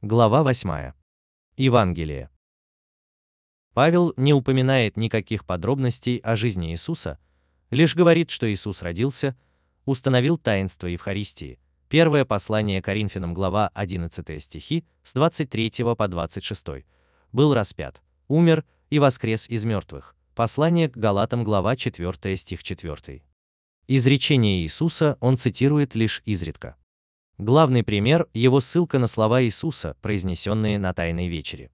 Глава 8. Евангелие. Павел не упоминает никаких подробностей о жизни Иисуса, лишь говорит, что Иисус родился, установил таинство Евхаристии. Первое послание Коринфянам, глава 11 стихи, с 23 по 26. Был распят, умер и воскрес из мертвых. Послание к Галатам, глава 4 стих 4. Изречение Иисуса он цитирует лишь изредка. Главный пример – его ссылка на слова Иисуса, произнесенные на Тайной вечере.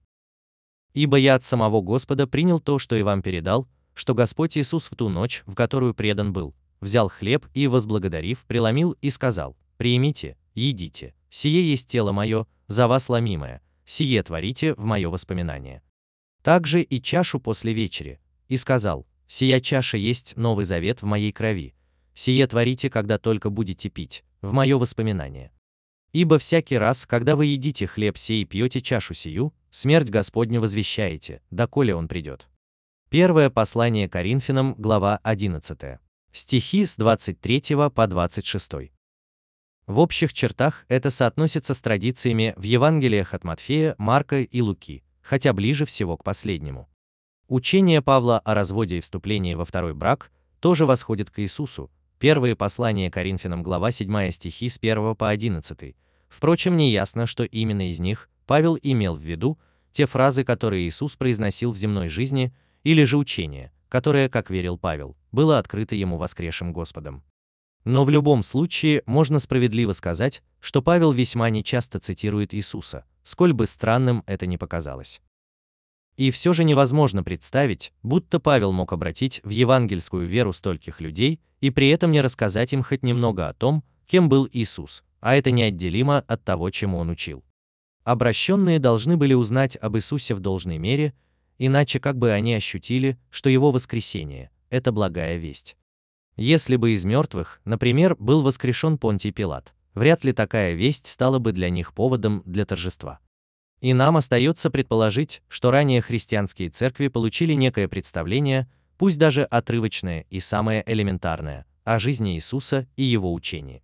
«Ибо я от самого Господа принял то, что и вам передал, что Господь Иисус в ту ночь, в которую предан был, взял хлеб и, возблагодарив, преломил и сказал, «Приимите, едите, сие есть тело мое, за вас ломимое, сие творите в мое воспоминание». Также и чашу после вечери, и сказал, «Сия чаша есть новый завет в моей крови, сие творите, когда только будете пить, в мое воспоминание». Ибо всякий раз, когда вы едите хлеб сей и пьете чашу сию, смерть Господню возвещаете, доколе он придет. Первое послание Коринфянам, глава 11. Стихи с 23 по 26. В общих чертах это соотносится с традициями в Евангелиях от Матфея, Марка и Луки, хотя ближе всего к последнему. Учение Павла о разводе и вступлении во второй брак тоже восходит к Иисусу. Первые послания Коринфянам, глава 7 стихи с 1 по 11, Впрочем, неясно, что именно из них Павел имел в виду, те фразы, которые Иисус произносил в земной жизни, или же учение, которое, как верил Павел, было открыто ему воскресшим Господом. Но в любом случае можно справедливо сказать, что Павел весьма нечасто цитирует Иисуса, сколь бы странным это ни показалось. И все же невозможно представить, будто Павел мог обратить в евангельскую веру стольких людей и при этом не рассказать им хоть немного о том, кем был Иисус, а это неотделимо от того, чему он учил. Обращенные должны были узнать об Иисусе в должной мере, иначе как бы они ощутили, что его воскресение – это благая весть. Если бы из мертвых, например, был воскрешен Понтий Пилат, вряд ли такая весть стала бы для них поводом для торжества. И нам остается предположить, что ранее христианские церкви получили некое представление, пусть даже отрывочное и самое элементарное, о жизни Иисуса и его учении.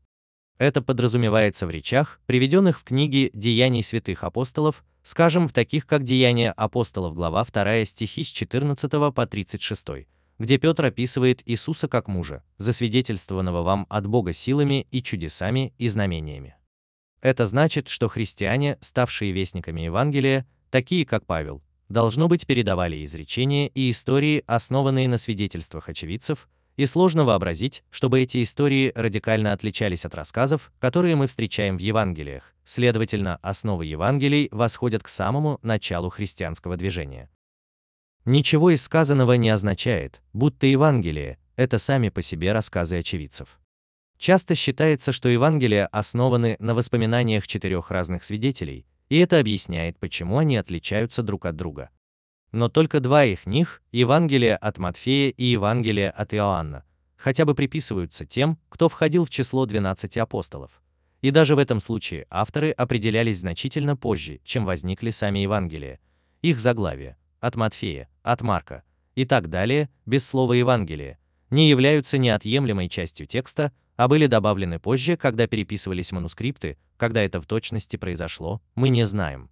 Это подразумевается в речах, приведенных в книге «Деяний святых апостолов», скажем, в таких как «Деяния апостолов», глава 2 стихи с 14 по 36, где Петр описывает Иисуса как мужа, засвидетельствованного вам от Бога силами и чудесами и знамениями. Это значит, что христиане, ставшие вестниками Евангелия, такие как Павел, должно быть передавали изречения и истории, основанные на свидетельствах очевидцев, и сложно вообразить, чтобы эти истории радикально отличались от рассказов, которые мы встречаем в Евангелиях. Следовательно, основы Евангелий восходят к самому началу христианского движения. Ничего из сказанного не означает, будто Евангелие – это сами по себе рассказы очевидцев. Часто считается, что Евангелия основаны на воспоминаниях четырех разных свидетелей, и это объясняет, почему они отличаются друг от друга но только два их них, Евангелие от Матфея и Евангелие от Иоанна, хотя бы приписываются тем, кто входил в число 12 апостолов. И даже в этом случае авторы определялись значительно позже, чем возникли сами Евангелия. Их заглавия от Матфея, от Марка и так далее, без слова Евангелие, не являются неотъемлемой частью текста, а были добавлены позже, когда переписывались манускрипты, когда это в точности произошло, мы не знаем.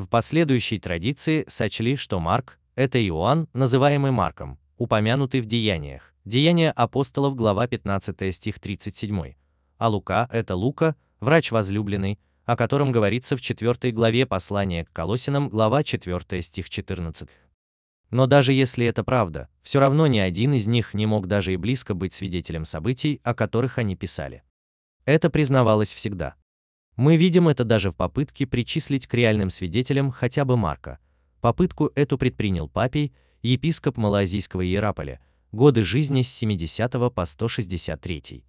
В последующей традиции сочли, что Марк – это Иоанн, называемый Марком, упомянутый в Деяниях. Деяния апостолов, глава 15 стих 37. А Лука – это Лука, врач возлюбленный, о котором говорится в 4 главе послания к Колосинам, глава 4 стих 14. Но даже если это правда, все равно ни один из них не мог даже и близко быть свидетелем событий, о которых они писали. Это признавалось всегда. Мы видим это даже в попытке причислить к реальным свидетелям хотя бы Марка. Попытку эту предпринял Папий, епископ Малоазийского Иераполя, годы жизни с 70 по 163.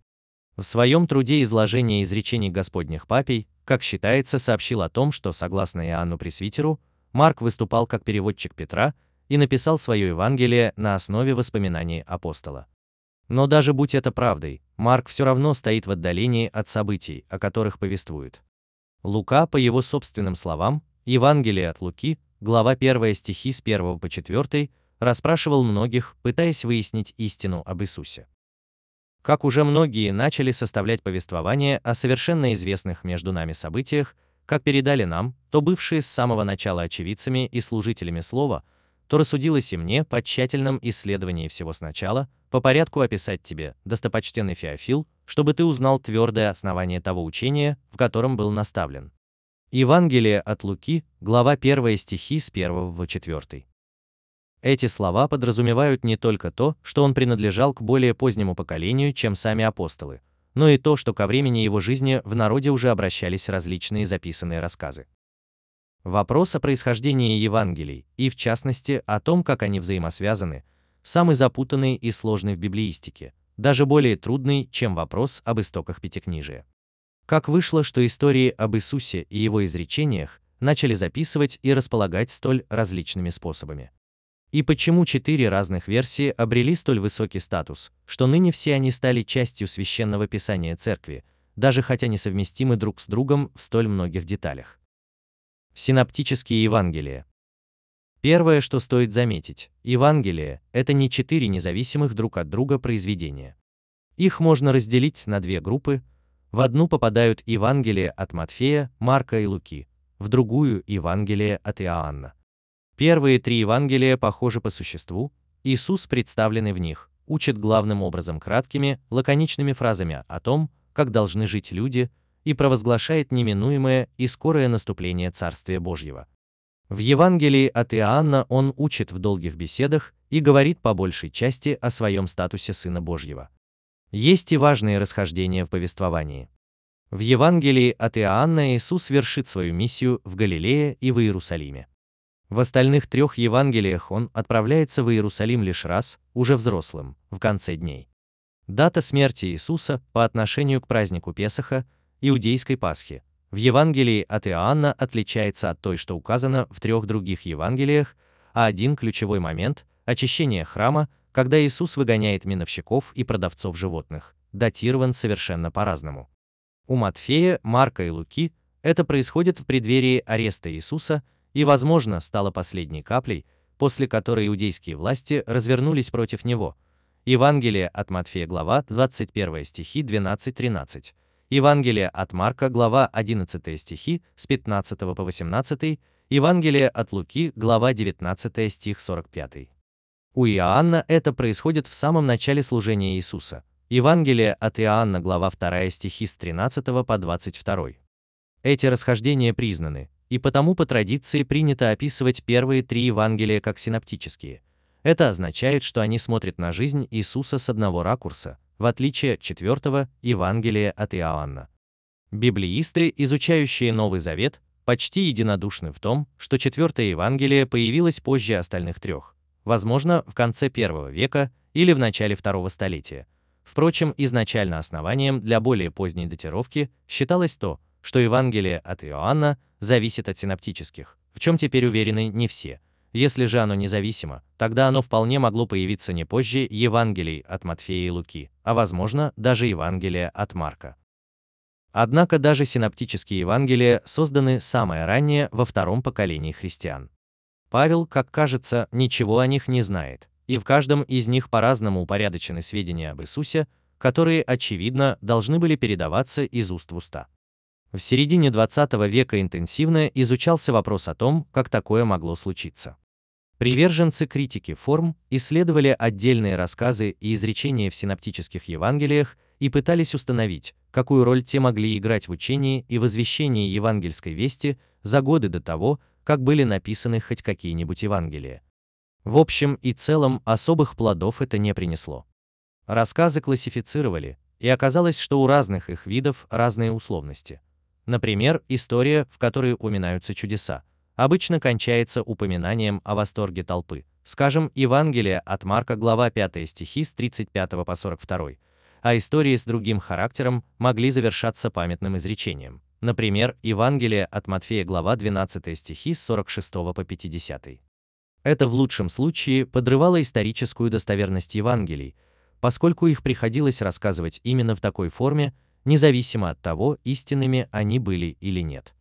В своем труде изложение изречений Господних Папий, как считается, сообщил о том, что, согласно Иоанну Пресвитеру, Марк выступал как переводчик Петра и написал свое Евангелие на основе воспоминаний апостола. Но даже будь это правдой, Марк все равно стоит в отдалении от событий, о которых повествует. Лука, по его собственным словам, Евангелие от Луки, глава 1 стихи с 1 по 4, расспрашивал многих, пытаясь выяснить истину об Иисусе. Как уже многие начали составлять повествование о совершенно известных между нами событиях, как передали нам, то бывшие с самого начала очевидцами и служителями слова, то рассудилось и мне по тщательном исследовании всего сначала, по порядку описать тебе, достопочтенный Феофил, чтобы ты узнал твердое основание того учения, в котором был наставлен. Евангелие от Луки, глава 1 стихи с 1 в 4. Эти слова подразумевают не только то, что он принадлежал к более позднему поколению, чем сами апостолы, но и то, что ко времени его жизни в народе уже обращались различные записанные рассказы. Вопрос о происхождении Евангелий, и в частности о том, как они взаимосвязаны, самый запутанный и сложный в библеистике, даже более трудный, чем вопрос об истоках Пятикнижия. Как вышло, что истории об Иисусе и его изречениях начали записывать и располагать столь различными способами? И почему четыре разных версии обрели столь высокий статус, что ныне все они стали частью священного писания церкви, даже хотя несовместимы друг с другом в столь многих деталях? Синоптические Евангелия. Первое, что стоит заметить, Евангелие – это не четыре независимых друг от друга произведения. Их можно разделить на две группы. В одну попадают Евангелие от Матфея, Марка и Луки, в другую – Евангелие от Иоанна. Первые три Евангелия похожи по существу, Иисус, представленный в них, учит главным образом краткими, лаконичными фразами о том, как должны жить люди, и провозглашает неминуемое и скорое наступление Царствия Божьего. В Евангелии от Иоанна он учит в долгих беседах и говорит по большей части о своем статусе Сына Божьего. Есть и важные расхождения в повествовании. В Евангелии от Иоанна Иисус вершит свою миссию в Галилее и в Иерусалиме. В остальных трех Евангелиях он отправляется в Иерусалим лишь раз, уже взрослым, в конце дней. Дата смерти Иисуса по отношению к празднику Песаха иудейской Пасхи, в Евангелии от Иоанна отличается от той, что указано в трех других Евангелиях, а один ключевой момент – очищение храма, когда Иисус выгоняет миновщиков и продавцов животных, датирован совершенно по-разному. У Матфея, Марка и Луки это происходит в преддверии ареста Иисуса и, возможно, стало последней каплей, после которой иудейские власти развернулись против него. Евангелие от Матфея, глава 21 стихи 12-13. Евангелие от Марка, глава 11 стихи с 15 по 18, Евангелие от Луки, глава 19 стих 45. У Иоанна это происходит в самом начале служения Иисуса. Евангелие от Иоанна, глава 2 стихи с 13 по 22. Эти расхождения признаны, и потому по традиции принято описывать первые три Евангелия как синоптические. Это означает, что они смотрят на жизнь Иисуса с одного ракурса, в отличие от четвертого Евангелия от Иоанна. Библеисты, изучающие Новый Завет, почти единодушны в том, что четвертое Евангелие появилось позже остальных трех, возможно, в конце первого века или в начале второго столетия. Впрочем, изначально основанием для более поздней датировки считалось то, что Евангелие от Иоанна зависит от синоптических, в чем теперь уверены не все – если же оно независимо, тогда оно вполне могло появиться не позже Евангелий от Матфея и Луки, а возможно, даже Евангелия от Марка. Однако даже синоптические Евангелия созданы самое раннее во втором поколении христиан. Павел, как кажется, ничего о них не знает, и в каждом из них по-разному упорядочены сведения об Иисусе, которые, очевидно, должны были передаваться из уст в уста. В середине 20 века интенсивно изучался вопрос о том, как такое могло случиться. Приверженцы критики форм исследовали отдельные рассказы и изречения в синоптических Евангелиях и пытались установить, какую роль те могли играть в учении и возвещении евангельской вести за годы до того, как были написаны хоть какие-нибудь Евангелия. В общем и целом особых плодов это не принесло. Рассказы классифицировали, и оказалось, что у разных их видов разные условности. Например, история, в которой упоминаются чудеса, обычно кончается упоминанием о восторге толпы, скажем, Евангелие от Марка, глава 5 стихи с 35 по 42, а истории с другим характером могли завершаться памятным изречением. Например, Евангелие от Матфея, глава 12 стихи с 46 по 50. Это в лучшем случае подрывало историческую достоверность Евангелий, поскольку их приходилось рассказывать именно в такой форме, независимо от того, истинными они были или нет.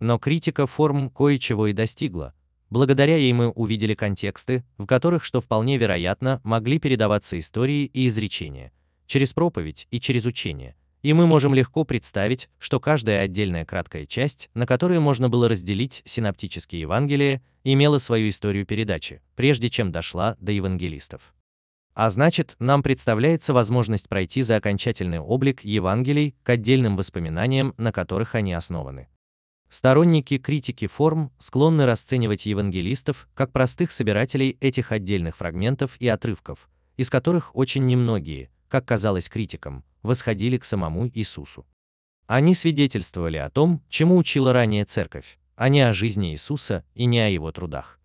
Но критика форм кое-чего и достигла. Благодаря ей мы увидели контексты, в которых, что вполне вероятно, могли передаваться истории и изречения, через проповедь и через учение, и мы можем легко представить, что каждая отдельная краткая часть, на которые можно было разделить синаптические Евангелия, имела свою историю передачи, прежде чем дошла до евангелистов. А значит, нам представляется возможность пройти за окончательный облик Евангелий к отдельным воспоминаниям, на которых они основаны. Сторонники критики форм склонны расценивать евангелистов как простых собирателей этих отдельных фрагментов и отрывков, из которых очень немногие, как казалось критикам, восходили к самому Иисусу. Они свидетельствовали о том, чему учила ранее церковь, а не о жизни Иисуса и не о его трудах.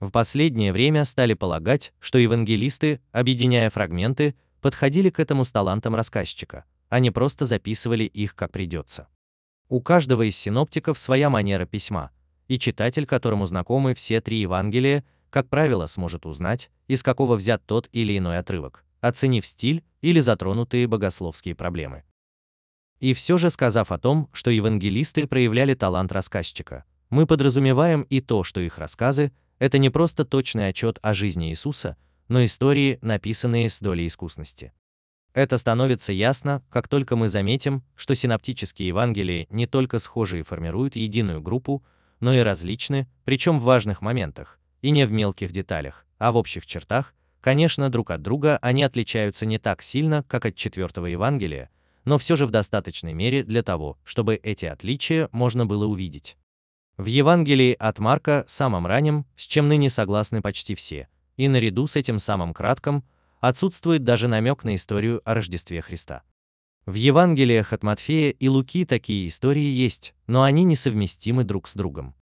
В последнее время стали полагать, что евангелисты, объединяя фрагменты, подходили к этому с талантом рассказчика, а не просто записывали их как придется. У каждого из синоптиков своя манера письма, и читатель, которому знакомы все три Евангелия, как правило, сможет узнать, из какого взят тот или иной отрывок, оценив стиль или затронутые богословские проблемы. И все же сказав о том, что евангелисты проявляли талант рассказчика, мы подразумеваем и то, что их рассказы – это не просто точный отчет о жизни Иисуса, но истории, написанные с долей искусности. Это становится ясно, как только мы заметим, что синаптические Евангелия не только схожи и формируют единую группу, но и различны, причем в важных моментах, и не в мелких деталях, а в общих чертах, Конечно, друг от друга они отличаются не так сильно, как от четвертого Евангелия, но все же в достаточной мере для того, чтобы эти отличия можно было увидеть. В Евангелии от Марка, самом раннем, с чем ныне согласны почти все, и наряду с этим самым кратком, отсутствует даже намек на историю о Рождестве Христа. В Евангелиях от Матфея и Луки такие истории есть, но они несовместимы друг с другом.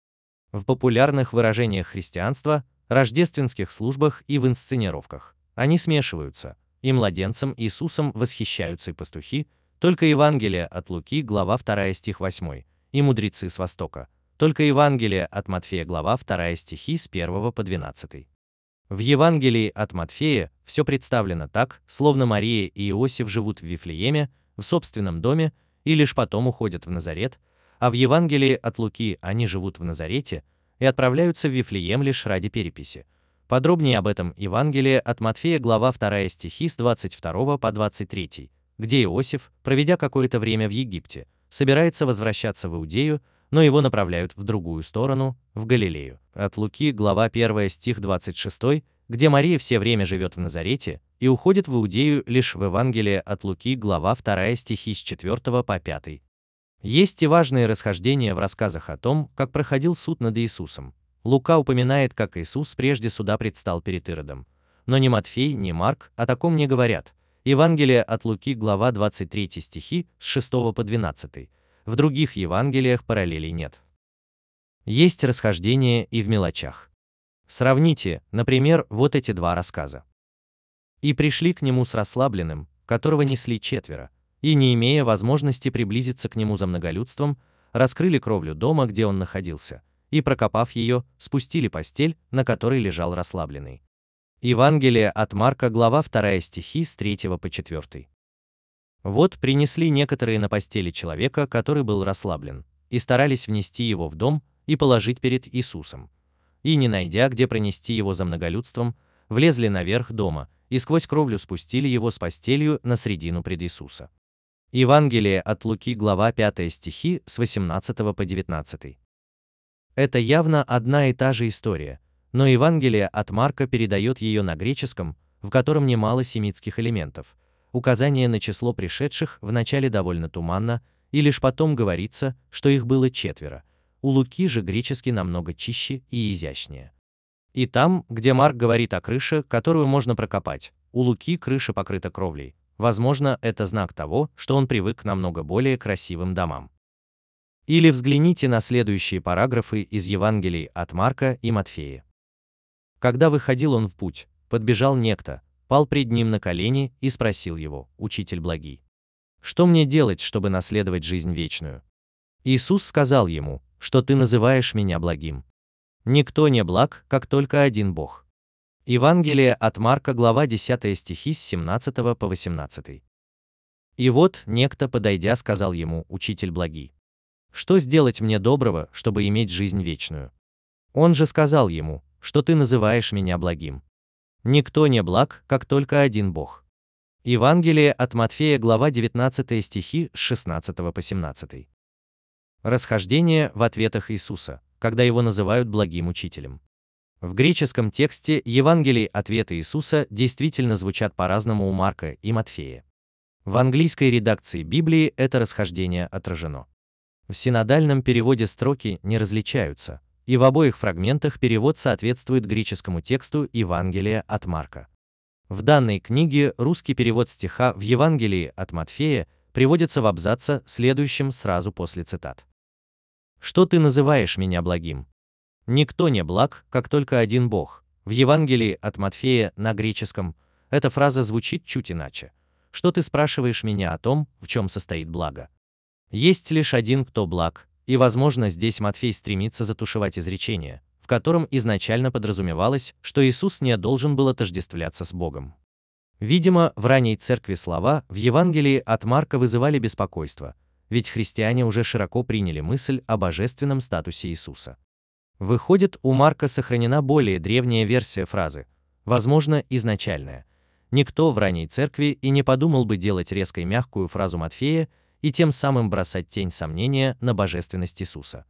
В популярных выражениях христианства рождественских службах и в инсценировках. Они смешиваются, и младенцем Иисусом восхищаются и пастухи, только Евангелие от Луки, глава 2 стих 8, и мудрецы с Востока, только Евангелие от Матфея, глава 2 стихи с 1 по 12. В Евангелии от Матфея все представлено так, словно Мария и Иосиф живут в Вифлееме, в собственном доме, и лишь потом уходят в Назарет, а в Евангелии от Луки они живут в Назарете, и отправляются в Вифлеем лишь ради переписи. Подробнее об этом Евангелие от Матфея, глава 2 стихи с 22 по 23, где Иосиф, проведя какое-то время в Египте, собирается возвращаться в Иудею, но его направляют в другую сторону, в Галилею. От Луки, глава 1 стих 26, где Мария все время живет в Назарете и уходит в Иудею лишь в Евангелие от Луки, глава 2 стихи с 4 по 5. Есть и важные расхождения в рассказах о том, как проходил суд над Иисусом. Лука упоминает, как Иисус прежде суда предстал перед Иродом. Но ни Матфей, ни Марк о таком не говорят. Евангелие от Луки, глава 23 стихи, с 6 по 12. В других Евангелиях параллелей нет. Есть расхождения и в мелочах. Сравните, например, вот эти два рассказа. «И пришли к нему с расслабленным, которого несли четверо, и, не имея возможности приблизиться к нему за многолюдством, раскрыли кровлю дома, где он находился, и, прокопав ее, спустили постель, на которой лежал расслабленный. Евангелие от Марка, глава 2 стихи с 3 по 4. Вот принесли некоторые на постели человека, который был расслаблен, и старались внести его в дом и положить перед Иисусом. И, не найдя, где пронести его за многолюдством, влезли наверх дома и сквозь кровлю спустили его с постелью на средину пред Иисуса. Евангелие от Луки, глава 5 стихи с 18 по 19. Это явно одна и та же история, но Евангелие от Марка передает ее на греческом, в котором немало семитских элементов. Указание на число пришедших вначале довольно туманно, и лишь потом говорится, что их было четверо. У Луки же греческий намного чище и изящнее. И там, где Марк говорит о крыше, которую можно прокопать, у Луки крыша покрыта кровлей, Возможно, это знак того, что он привык к намного более красивым домам. Или взгляните на следующие параграфы из Евангелий от Марка и Матфея. Когда выходил он в путь, подбежал некто, пал пред ним на колени и спросил его, «Учитель благий, что мне делать, чтобы наследовать жизнь вечную?» Иисус сказал ему, что ты называешь меня благим. Никто не благ, как только один Бог. Евангелие от Марка, глава 10 стихи с 17 по 18. И вот некто, подойдя, сказал ему, учитель благий, что сделать мне доброго, чтобы иметь жизнь вечную? Он же сказал ему, что ты называешь меня благим. Никто не благ, как только один Бог. Евангелие от Матфея, глава 19 стихи с 16 по 17. Расхождение в ответах Иисуса, когда его называют благим учителем. В греческом тексте Евангелий ответы Иисуса действительно звучат по-разному у Марка и Матфея. В английской редакции Библии это расхождение отражено. В синодальном переводе строки не различаются, и в обоих фрагментах перевод соответствует греческому тексту Евангелия от Марка. В данной книге русский перевод стиха в Евангелии от Матфея приводится в абзаце, следующем сразу после цитат. «Что ты называешь меня благим? Никто не благ, как только один Бог». В Евангелии от Матфея на греческом эта фраза звучит чуть иначе что ты спрашиваешь меня о том, в чем состоит благо. Есть лишь один, кто благ, и, возможно, здесь Матфей стремится затушевать изречение, в котором изначально подразумевалось, что Иисус не должен был отождествляться с Богом. Видимо, в ранней церкви слова в Евангелии от Марка вызывали беспокойство, ведь христиане уже широко приняли мысль о божественном статусе Иисуса. Выходит, у Марка сохранена более древняя версия фразы, возможно, изначальная, никто в ранней церкви и не подумал бы делать резкой мягкую фразу Матфея и тем самым бросать тень сомнения на божественность Иисуса.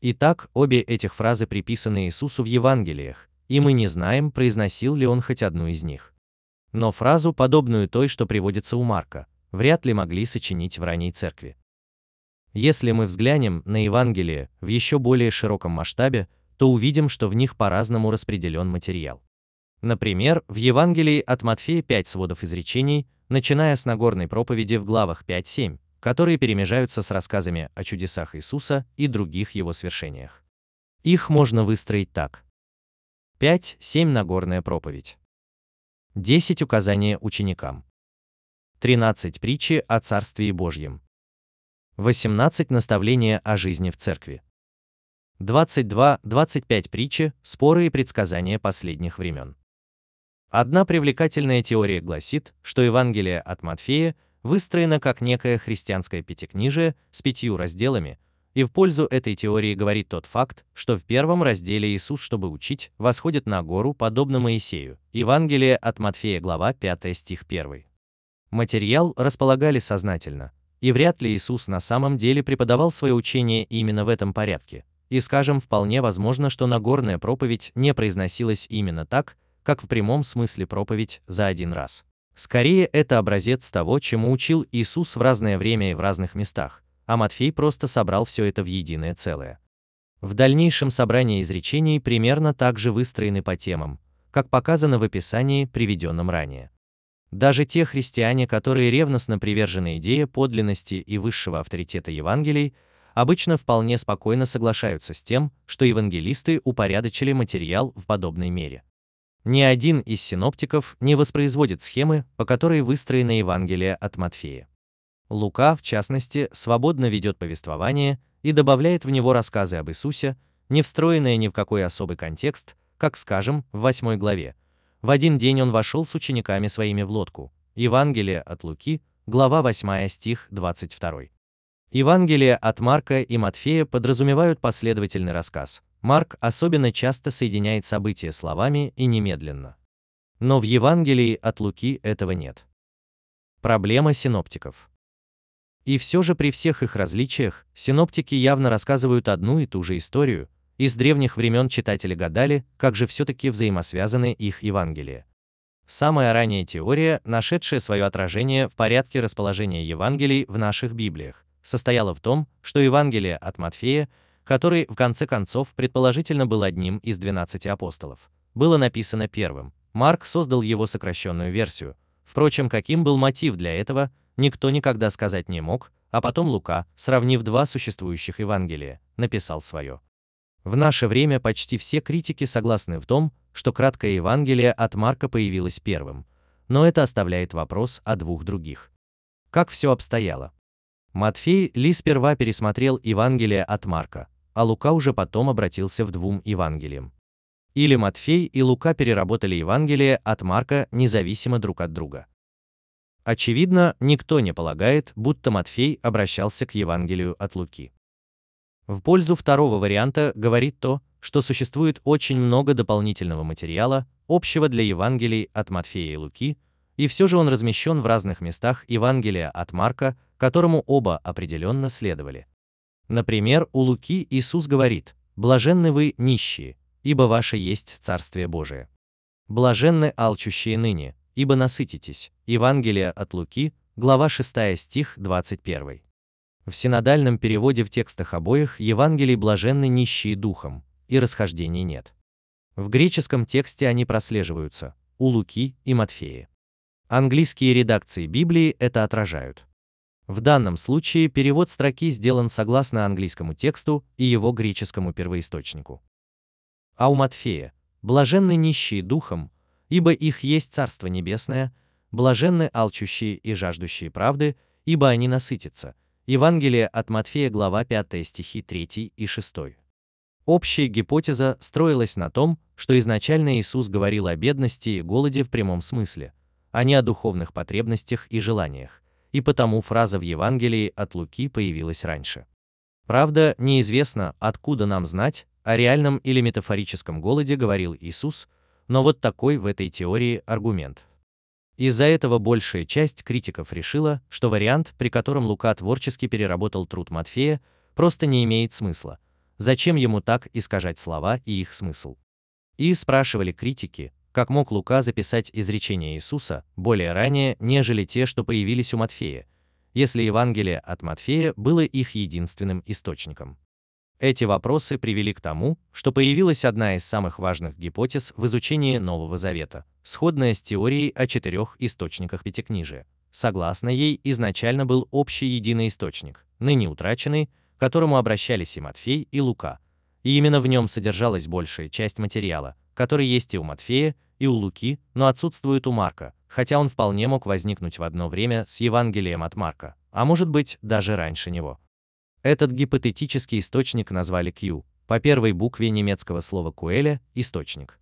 Итак, обе этих фразы приписаны Иисусу в Евангелиях, и мы не знаем, произносил ли он хоть одну из них. Но фразу, подобную той, что приводится у Марка, вряд ли могли сочинить в ранней церкви. Если мы взглянем на Евангелие в еще более широком масштабе, то увидим, что в них по-разному распределен материал. Например, в Евангелии от Матфея 5 сводов изречений, начиная с Нагорной проповеди в главах 5-7, которые перемежаются с рассказами о чудесах Иисуса и других его свершениях. Их можно выстроить так. 5-7 Нагорная проповедь. 10 указания ученикам. 13 притчи о Царстве Божьем. 18 наставления о жизни в церкви. 22-25 притчи, споры и предсказания последних времен. Одна привлекательная теория гласит, что Евангелие от Матфея выстроено как некое христианское пятикнижие с пятью разделами, и в пользу этой теории говорит тот факт, что в первом разделе Иисус, чтобы учить, восходит на гору, подобно Моисею. Евангелие от Матфея, глава 5 стих 1. Материал располагали сознательно, и вряд ли Иисус на самом деле преподавал свое учение именно в этом порядке. И скажем, вполне возможно, что Нагорная проповедь не произносилась именно так, как в прямом смысле проповедь за один раз. Скорее, это образец того, чему учил Иисус в разное время и в разных местах, а Матфей просто собрал все это в единое целое. В дальнейшем собрания изречений примерно так же выстроены по темам, как показано в описании, приведенном ранее. Даже те христиане, которые ревностно привержены идее подлинности и высшего авторитета Евангелий, обычно вполне спокойно соглашаются с тем, что евангелисты упорядочили материал в подобной мере. Ни один из синоптиков не воспроизводит схемы, по которой выстроено Евангелие от Матфея. Лука, в частности, свободно ведет повествование и добавляет в него рассказы об Иисусе, не встроенные ни в какой особый контекст, как, скажем, в 8 главе. В один день он вошел с учениками своими в лодку. Евангелие от Луки, глава 8 стих 22. Евангелие от Марка и Матфея подразумевают последовательный рассказ, Марк особенно часто соединяет события словами и немедленно. Но в Евангелии от Луки этого нет. Проблема синоптиков. И все же при всех их различиях, синоптики явно рассказывают одну и ту же историю, и с древних времен читатели гадали, как же все-таки взаимосвязаны их Евангелия. Самая ранняя теория, нашедшая свое отражение в порядке расположения Евангелий в наших Библиях, состояла в том, что Евангелие от Матфея который, в конце концов, предположительно был одним из 12 апостолов, было написано первым. Марк создал его сокращенную версию. Впрочем, каким был мотив для этого, никто никогда сказать не мог, а потом Лука, сравнив два существующих Евангелия, написал свое. В наше время почти все критики согласны в том, что краткое Евангелие от Марка появилось первым, но это оставляет вопрос о двух других. Как все обстояло? Матфей ли сперва пересмотрел Евангелие от Марка, а Лука уже потом обратился в двум Евангелиям. Или Матфей и Лука переработали Евангелие от Марка независимо друг от друга. Очевидно, никто не полагает, будто Матфей обращался к Евангелию от Луки. В пользу второго варианта говорит то, что существует очень много дополнительного материала, общего для Евангелий от Матфея и Луки, и все же он размещен в разных местах Евангелия от Марка, которому оба определенно следовали. Например, у Луки Иисус говорит «Блаженны вы нищие, ибо ваше есть Царствие Божие». «Блаженны алчущие ныне, ибо насытитесь». Евангелие от Луки, глава 6 стих 21. В синодальном переводе в текстах обоих Евангелий блаженны нищие духом, и расхождений нет. В греческом тексте они прослеживаются у Луки и Матфея. Английские редакции Библии это отражают. В данном случае перевод строки сделан согласно английскому тексту и его греческому первоисточнику. А у Матфея «блаженны нищие духом, ибо их есть Царство Небесное, блаженны алчущие и жаждущие правды, ибо они насытятся». Евангелие от Матфея, глава 5 стихи 3 и 6. Общая гипотеза строилась на том, что изначально Иисус говорил о бедности и голоде в прямом смысле, а не о духовных потребностях и желаниях, и потому фраза в Евангелии от Луки появилась раньше. Правда, неизвестно, откуда нам знать, о реальном или метафорическом голоде говорил Иисус, но вот такой в этой теории аргумент. Из-за этого большая часть критиков решила, что вариант, при котором Лука творчески переработал труд Матфея, просто не имеет смысла. Зачем ему так искажать слова и их смысл? И спрашивали критики, как мог Лука записать изречения Иисуса более ранее, нежели те, что появились у Матфея, если Евангелие от Матфея было их единственным источником. Эти вопросы привели к тому, что появилась одна из самых важных гипотез в изучении Нового Завета, сходная с теорией о четырех источниках Пятикнижия. Согласно ей, изначально был общий единый источник, ныне утраченный, к которому обращались и Матфей, и Лука, и именно в нем содержалась большая часть материала, который есть и у Матфея, и у Луки, но отсутствует у Марка, хотя он вполне мог возникнуть в одно время с Евангелием от Марка, а может быть, даже раньше него. Этот гипотетический источник назвали Q, по первой букве немецкого слова Куэля – источник.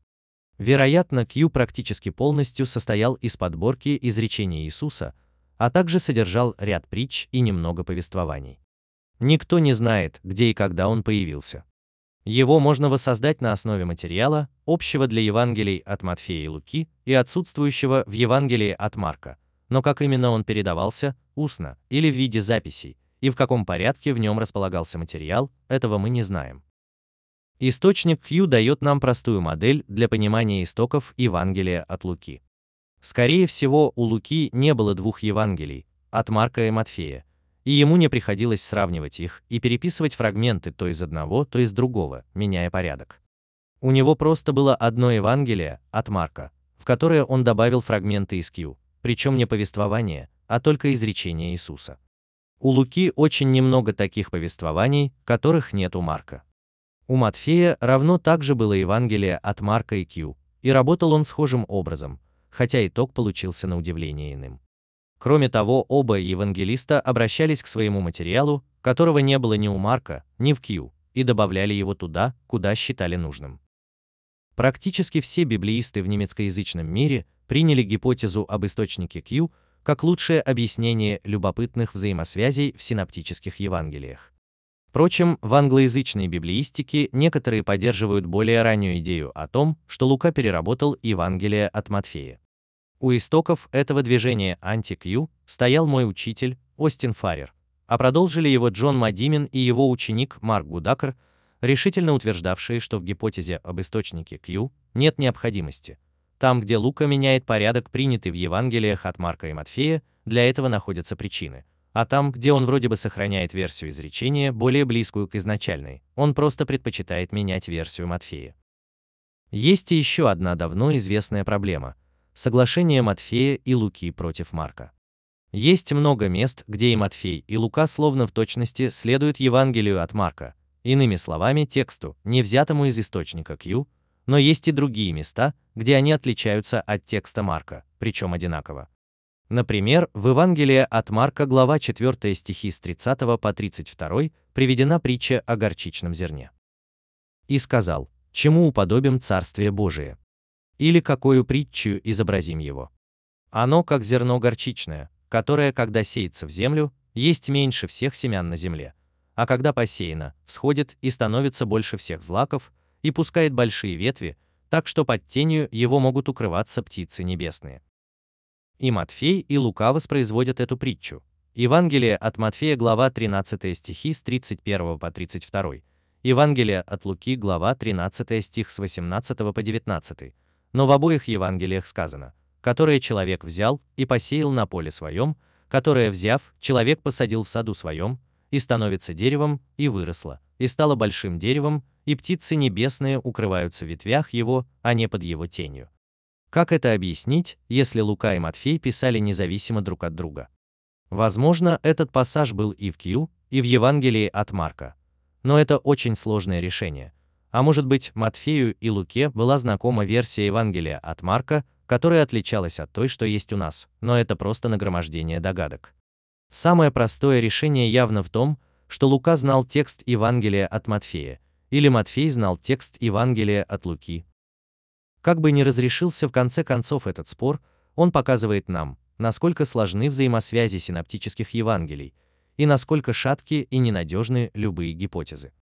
Вероятно, Q практически полностью состоял из подборки изречений Иисуса, а также содержал ряд притч и немного повествований. Никто не знает, где и когда он появился. Его можно воссоздать на основе материала, общего для Евангелий от Матфея и Луки и отсутствующего в Евангелии от Марка, но как именно он передавался, устно или в виде записей, и в каком порядке в нем располагался материал, этого мы не знаем. Источник Q дает нам простую модель для понимания истоков Евангелия от Луки. Скорее всего, у Луки не было двух Евангелий, от Марка и Матфея, и ему не приходилось сравнивать их и переписывать фрагменты то из одного, то из другого, меняя порядок. У него просто было одно Евангелие от Марка, в которое он добавил фрагменты из Кью, причем не повествование, а только изречения Иисуса. У Луки очень немного таких повествований, которых нет у Марка. У Матфея равно также было Евангелие от Марка и Кью, и работал он схожим образом, хотя итог получился на удивление иным. Кроме того, оба евангелиста обращались к своему материалу, которого не было ни у Марка, ни в Кью, и добавляли его туда, куда считали нужным. Практически все библеисты в немецкоязычном мире приняли гипотезу об источнике Q как лучшее объяснение любопытных взаимосвязей в синоптических Евангелиях. Впрочем, в англоязычной библеистике некоторые поддерживают более раннюю идею о том, что Лука переработал Евангелие от Матфея. У истоков этого движения анти-Q стоял мой учитель Остин Фарер, а продолжили его Джон Мадимин и его ученик Марк Гудакер, решительно утверждавшие, что в гипотезе об источнике Q нет необходимости. Там, где Лука меняет порядок, принятый в Евангелиях от Марка и Матфея, для этого находятся причины. А там, где он вроде бы сохраняет версию изречения, более близкую к изначальной, он просто предпочитает менять версию Матфея. Есть и еще одна давно известная проблема – соглашение Матфея и Луки против Марка. Есть много мест, где и Матфей, и Лука словно в точности следуют Евангелию от Марка, иными словами, тексту, не взятому из источника Q, но есть и другие места, где они отличаются от текста Марка, причем одинаково. Например, в Евангелии от Марка глава 4 стихи с 30 по 32 приведена притча о горчичном зерне. «И сказал, чему уподобим Царствие Божие? Или какую притчу изобразим его? Оно как зерно горчичное, которое, когда сеется в землю, есть меньше всех семян на земле, а когда посеяно, всходит и становится больше всех злаков, и пускает большие ветви, так что под тенью его могут укрываться птицы небесные. И Матфей, и Лука воспроизводят эту притчу. Евангелие от Матфея, глава 13 стихи с 31 по 32. Евангелие от Луки, глава 13 стих с 18 по 19. Но в обоих Евангелиях сказано, «Которое человек взял и посеял на поле своем, которое, взяв, человек посадил в саду своем, и становится деревом, и выросло, и стало большим деревом, и птицы небесные укрываются в ветвях его, а не под его тенью. Как это объяснить, если Лука и Матфей писали независимо друг от друга? Возможно, этот пассаж был и в Кью, и в Евангелии от Марка. Но это очень сложное решение. А может быть, Матфею и Луке была знакома версия Евангелия от Марка, которая отличалась от той, что есть у нас, но это просто нагромождение догадок. Самое простое решение явно в том, что Лука знал текст Евангелия от Матфея, или Матфей знал текст Евангелия от Луки, как бы ни разрешился в конце концов этот спор, он показывает нам, насколько сложны взаимосвязи синоптических Евангелий и насколько шатки и ненадежны любые гипотезы.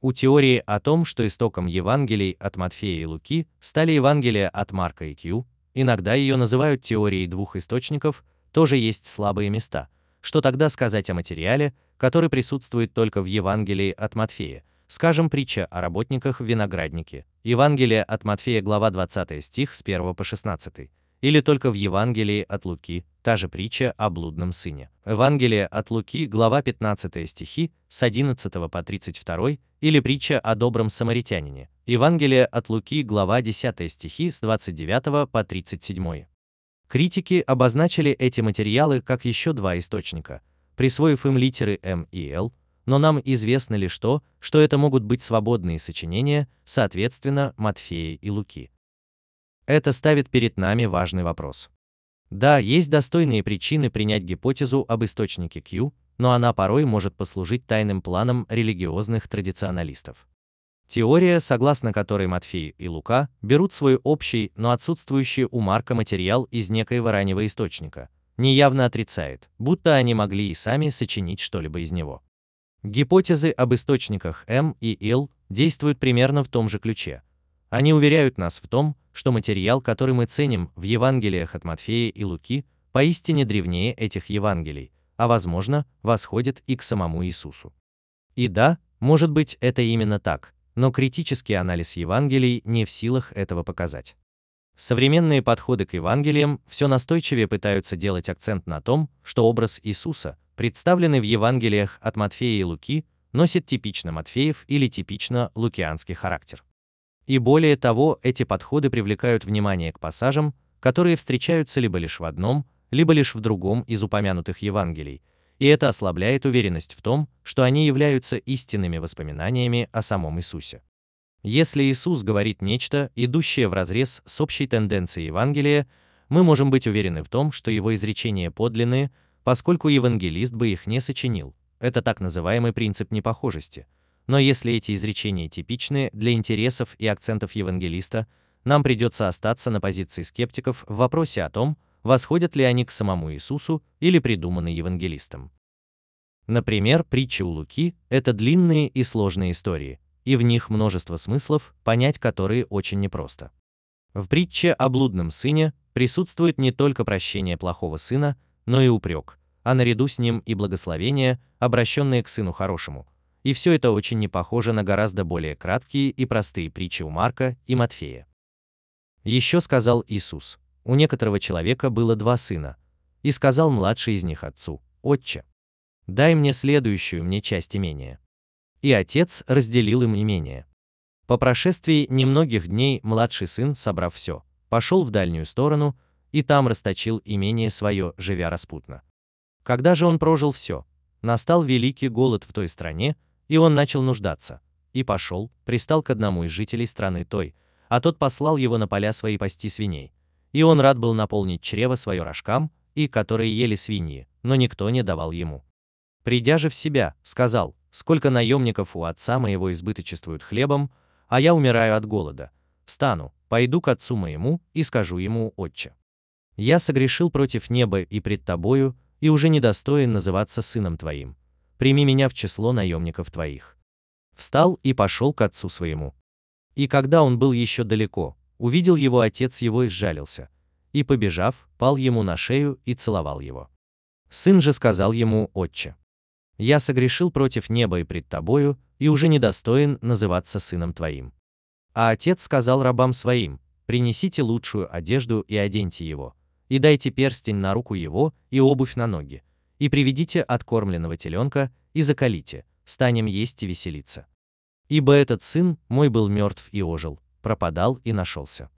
У теории о том, что истоком Евангелий от Матфея и Луки стали Евангелия от Марка и Кью, иногда ее называют теорией двух источников, тоже есть слабые места. Что тогда сказать о материале, который присутствует только в Евангелии от Матфея, Скажем, притча о работниках в винограднике, Евангелие от Матфея, глава 20 стих с 1 по 16, или только в Евангелии от Луки, та же притча о блудном сыне. Евангелие от Луки, глава 15 стихи с 11 по 32, или притча о добром самаритянине. Евангелие от Луки, глава 10 стихи с 29 по 37. Критики обозначили эти материалы как еще два источника, присвоив им литеры М и Л, но нам известно лишь то, что это могут быть свободные сочинения, соответственно, Матфея и Луки. Это ставит перед нами важный вопрос. Да, есть достойные причины принять гипотезу об источнике Q, но она порой может послужить тайным планом религиозных традиционалистов. Теория, согласно которой Матфей и Лука берут свой общий, но отсутствующий у Марка материал из некоего раннего источника, неявно отрицает, будто они могли и сами сочинить что-либо из него. Гипотезы об источниках М и Л действуют примерно в том же ключе. Они уверяют нас в том, что материал, который мы ценим в Евангелиях от Матфея и Луки, поистине древнее этих Евангелий, а возможно, восходит и к самому Иисусу. И да, может быть, это именно так, но критический анализ Евангелий не в силах этого показать. Современные подходы к Евангелиям все настойчивее пытаются делать акцент на том, что образ Иисуса, представленный в Евангелиях от Матфея и Луки, носит типично Матфеев или типично лукианский характер. И более того, эти подходы привлекают внимание к пассажам, которые встречаются либо лишь в одном, либо лишь в другом из упомянутых Евангелий, и это ослабляет уверенность в том, что они являются истинными воспоминаниями о самом Иисусе. Если Иисус говорит нечто, идущее вразрез с общей тенденцией Евангелия, мы можем быть уверены в том, что его изречения подлинные, поскольку евангелист бы их не сочинил. Это так называемый принцип непохожести. Но если эти изречения типичны для интересов и акцентов евангелиста, нам придется остаться на позиции скептиков в вопросе о том, восходят ли они к самому Иисусу или придуманы евангелистом. Например, притчи у Луки – это длинные и сложные истории, и в них множество смыслов, понять которые очень непросто. В притче о блудном сыне присутствует не только прощение плохого сына, но и упрек, а наряду с ним и благословение, обращенные к сыну хорошему. И все это очень не похоже на гораздо более краткие и простые притчи у Марка и Матфея. Еще сказал Иисус, у некоторого человека было два сына, и сказал младший из них отцу, «Отче, дай мне следующую мне часть имения». И отец разделил им имение. По прошествии немногих дней младший сын, собрав все, пошел в дальнюю сторону, и там расточил имение свое, живя распутно. Когда же он прожил все, настал великий голод в той стране, и он начал нуждаться, и пошел, пристал к одному из жителей страны той, а тот послал его на поля свои пасти свиней. И он рад был наполнить чрево свое рожкам, и которые ели свиньи, но никто не давал ему. Придя же в себя, сказал, сколько наемников у отца моего избыточествуют хлебом, а я умираю от голода. Встану, пойду к отцу моему и скажу ему, отче. Я согрешил против неба и пред тобою, и уже недостоин называться сыном твоим. Прими меня в число наемников твоих. Встал и пошел к отцу своему. И когда он был еще далеко, увидел его отец его и сжалился, и, побежав, пал ему на шею и целовал его. Сын же сказал ему, «Отче, я согрешил против неба и пред тобою, и уже недостоин называться сыном твоим». А отец сказал рабам своим, «Принесите лучшую одежду и оденьте его, и дайте перстень на руку его и обувь на ноги, и приведите откормленного теленка и закалите, станем есть и веселиться. Ибо этот сын мой был мертв и ожил, пропадал и нашелся.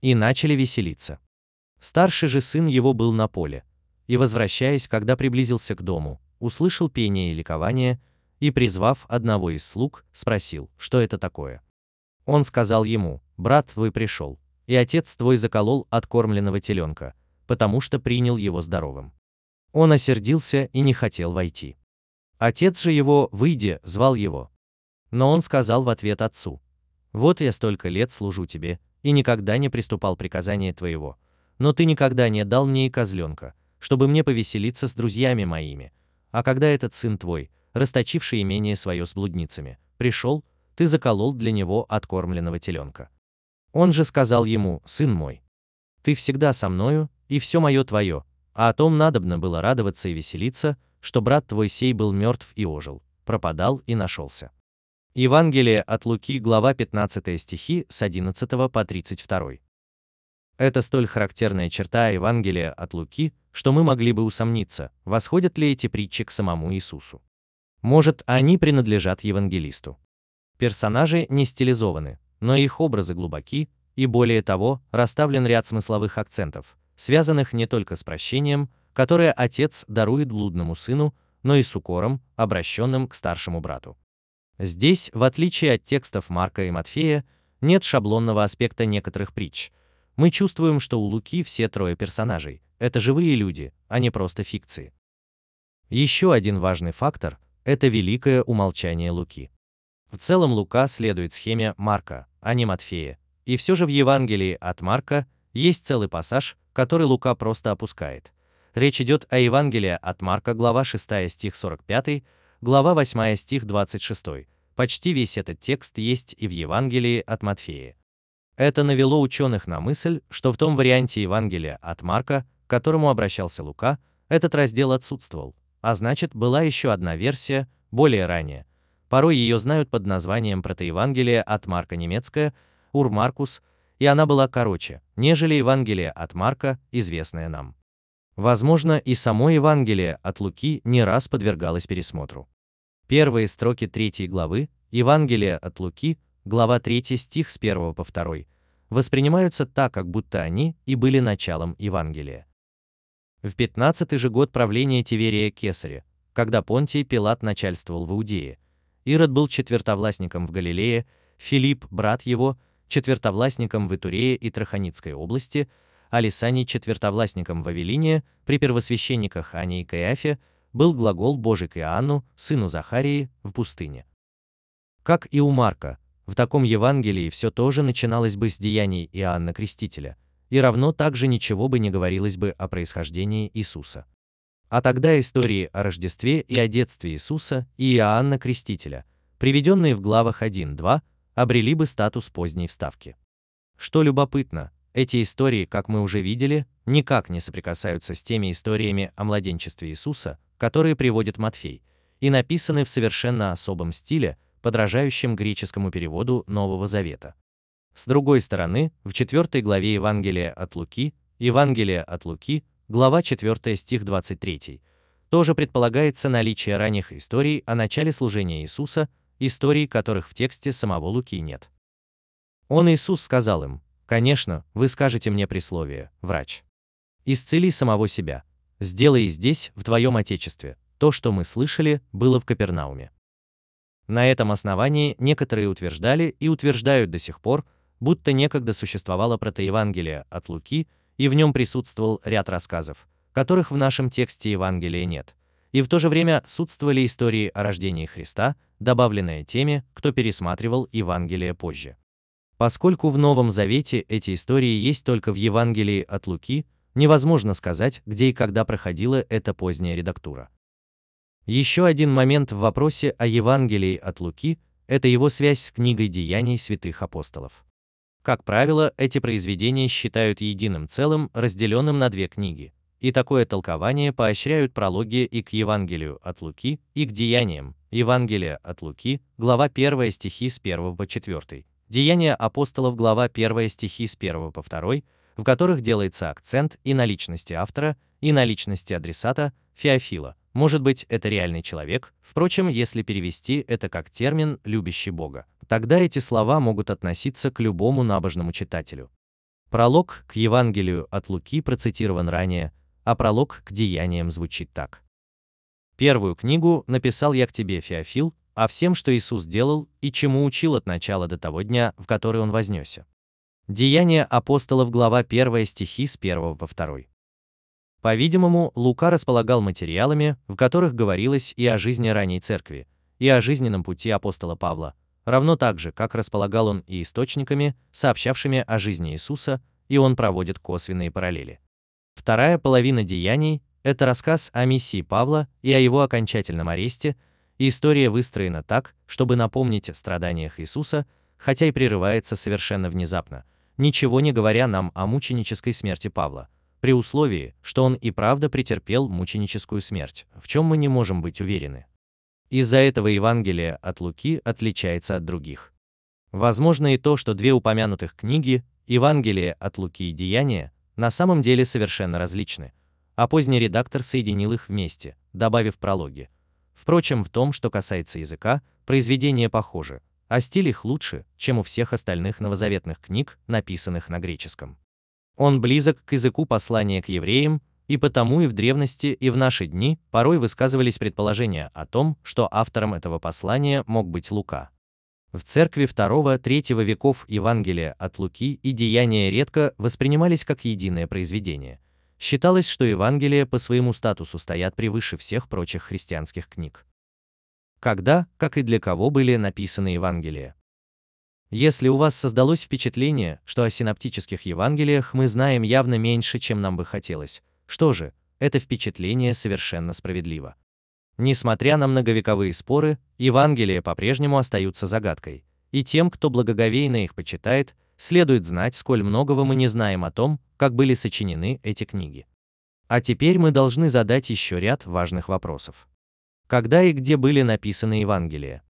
И начали веселиться. Старший же сын его был на поле, и, возвращаясь, когда приблизился к дому, услышал пение и ликование, и, призвав одного из слуг, спросил, что это такое. Он сказал ему, брат твой пришел, и отец твой заколол откормленного теленка, потому что принял его здоровым. Он осердился и не хотел войти. Отец же его, выйдя, звал его. Но он сказал в ответ отцу, «Вот я столько лет служу тебе, и никогда не приступал приказания твоего, но ты никогда не дал мне и козленка, чтобы мне повеселиться с друзьями моими. А когда этот сын твой, расточивший имение свое с блудницами, пришел, ты заколол для него откормленного теленка. Он же сказал ему, сын мой, ты всегда со мною, и все мое твое, а о том надобно было радоваться и веселиться, что брат твой сей был мертв и ожил, пропадал и нашелся. Евангелие от Луки, глава 15 стихи с 11 по 32. Это столь характерная черта Евангелия от Луки, что мы могли бы усомниться, восходят ли эти притчи к самому Иисусу. Может, они принадлежат евангелисту. Персонажи не стилизованы, но их образы глубоки, и более того, расставлен ряд смысловых акцентов, связанных не только с прощением, которое отец дарует блудному сыну, но и с укором, обращенным к старшему брату. Здесь, в отличие от текстов Марка и Матфея, нет шаблонного аспекта некоторых притч, мы чувствуем, что у Луки все трое персонажей – это живые люди, а не просто фикции. Еще один важный фактор – это великое умолчание Луки. В целом Лука следует схеме Марка, а не Матфея, и все же в Евангелии от Марка есть целый пассаж, который Лука просто опускает. Речь идет о Евангелии от Марка, глава 6 стих 45, глава 8 стих 26. Почти весь этот текст есть и в Евангелии от Матфея. Это навело ученых на мысль, что в том варианте Евангелия от Марка, к которому обращался Лука, этот раздел отсутствовал, а значит, была еще одна версия, более ранняя. Порой ее знают под названием протоевангелие от Марка немецкое, Ур Маркус, и она была короче, нежели Евангелие от Марка, известное нам. Возможно, и само Евангелие от Луки не раз подвергалось пересмотру. Первые строки третьей главы Евангелия от Луки глава 3 стих с 1 по 2, воспринимаются так, как будто они и были началом Евангелия. В 15 же год правления Тиверия Кесаря, когда Понтий Пилат начальствовал в Иудее, Ирод был четвертовластником в Галилее, Филипп, брат его, четвертовластником в Итурее и Траханицкой области, а Лисаний четвертовластником в Авелине, при первосвященниках Ане и Каиафе, был глагол Божий к Иоанну, сыну Захарии, в пустыне. Как и у Марка, в таком Евангелии все тоже начиналось бы с деяний Иоанна Крестителя, и равно также ничего бы не говорилось бы о происхождении Иисуса. А тогда истории о Рождестве и о детстве Иисуса и Иоанна Крестителя, приведенные в главах 1-2, обрели бы статус поздней вставки. Что любопытно, эти истории, как мы уже видели, никак не соприкасаются с теми историями о младенчестве Иисуса, которые приводит Матфей, и написаны в совершенно особом стиле, подражающим греческому переводу Нового Завета. С другой стороны, в 4 главе Евангелия от Луки, Евангелие от Луки, глава 4 стих 23, тоже предполагается наличие ранних историй о начале служения Иисуса, историй которых в тексте самого Луки нет. Он Иисус сказал им, «Конечно, вы скажете мне присловие, врач. Исцели самого себя, сделай здесь, в твоем Отечестве, то, что мы слышали, было в Капернауме». На этом основании некоторые утверждали и утверждают до сих пор, будто некогда существовало протоевангелие от Луки, и в нем присутствовал ряд рассказов, которых в нашем тексте Евангелия нет, и в то же время отсутствовали истории о рождении Христа, добавленные теми, кто пересматривал Евангелие позже. Поскольку в Новом Завете эти истории есть только в Евангелии от Луки, невозможно сказать, где и когда проходила эта поздняя редактура. Еще один момент в вопросе о Евангелии от Луки – это его связь с книгой Деяний святых апостолов. Как правило, эти произведения считают единым целым, разделенным на две книги, и такое толкование поощряют прологи и к Евангелию от Луки, и к Деяниям, Евангелие от Луки, глава 1 стихи с 1 по 4, Деяния апостолов, глава 1 стихи с 1 по 2, в которых делается акцент и на личности автора, и на личности адресата, Феофила. Может быть, это реальный человек, впрочем, если перевести это как термин «любящий Бога», тогда эти слова могут относиться к любому набожному читателю. Пролог к Евангелию от Луки процитирован ранее, а пролог к Деяниям звучит так. Первую книгу написал я к тебе, Феофил, о всем, что Иисус делал и чему учил от начала до того дня, в который он вознесся. Деяния апостолов, глава 1 стихи с 1 по 2. По-видимому, Лука располагал материалами, в которых говорилось и о жизни ранней церкви, и о жизненном пути апостола Павла, равно так же, как располагал он и источниками, сообщавшими о жизни Иисуса, и он проводит косвенные параллели. Вторая половина деяний – это рассказ о миссии Павла и о его окончательном аресте, история выстроена так, чтобы напомнить о страданиях Иисуса, хотя и прерывается совершенно внезапно, ничего не говоря нам о мученической смерти Павла – при условии, что он и правда претерпел мученическую смерть, в чем мы не можем быть уверены. Из-за этого Евангелие от Луки отличается от других. Возможно и то, что две упомянутых книги, Евангелие от Луки и Деяния, на самом деле совершенно различны, а поздний редактор соединил их вместе, добавив прологи. Впрочем, в том, что касается языка, произведения похожи, а стиль их лучше, чем у всех остальных новозаветных книг, написанных на греческом. Он близок к языку послания к евреям, и потому и в древности, и в наши дни порой высказывались предположения о том, что автором этого послания мог быть Лука. В церкви II-III веков Евангелия от Луки и Деяния редко воспринимались как единое произведение. Считалось, что Евангелия по своему статусу стоят превыше всех прочих христианских книг. Когда, как и для кого были написаны Евангелия? Если у вас создалось впечатление, что о синоптических Евангелиях мы знаем явно меньше, чем нам бы хотелось, что же, это впечатление совершенно справедливо. Несмотря на многовековые споры, Евангелия по-прежнему остаются загадкой, и тем, кто благоговейно их почитает, следует знать, сколь многого мы не знаем о том, как были сочинены эти книги. А теперь мы должны задать еще ряд важных вопросов. Когда и где были написаны Евангелия?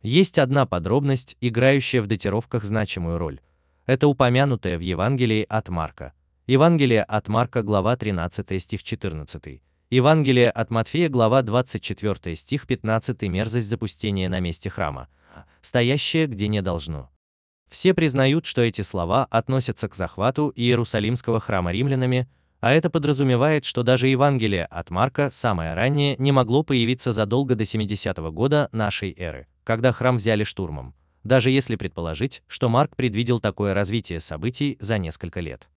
Есть одна подробность, играющая в датировках значимую роль. Это упомянутая в Евангелии от Марка. Евангелие от Марка, глава 13, стих 14. Евангелие от Матфея, глава 24, стих 15. Мерзость запустения на месте храма, стоящая где не должно. Все признают, что эти слова относятся к захвату Иерусалимского храма римлянами, а это подразумевает, что даже Евангелие от Марка, самое раннее, не могло появиться задолго до 70 -го года нашей эры когда храм взяли штурмом, даже если предположить, что Марк предвидел такое развитие событий за несколько лет.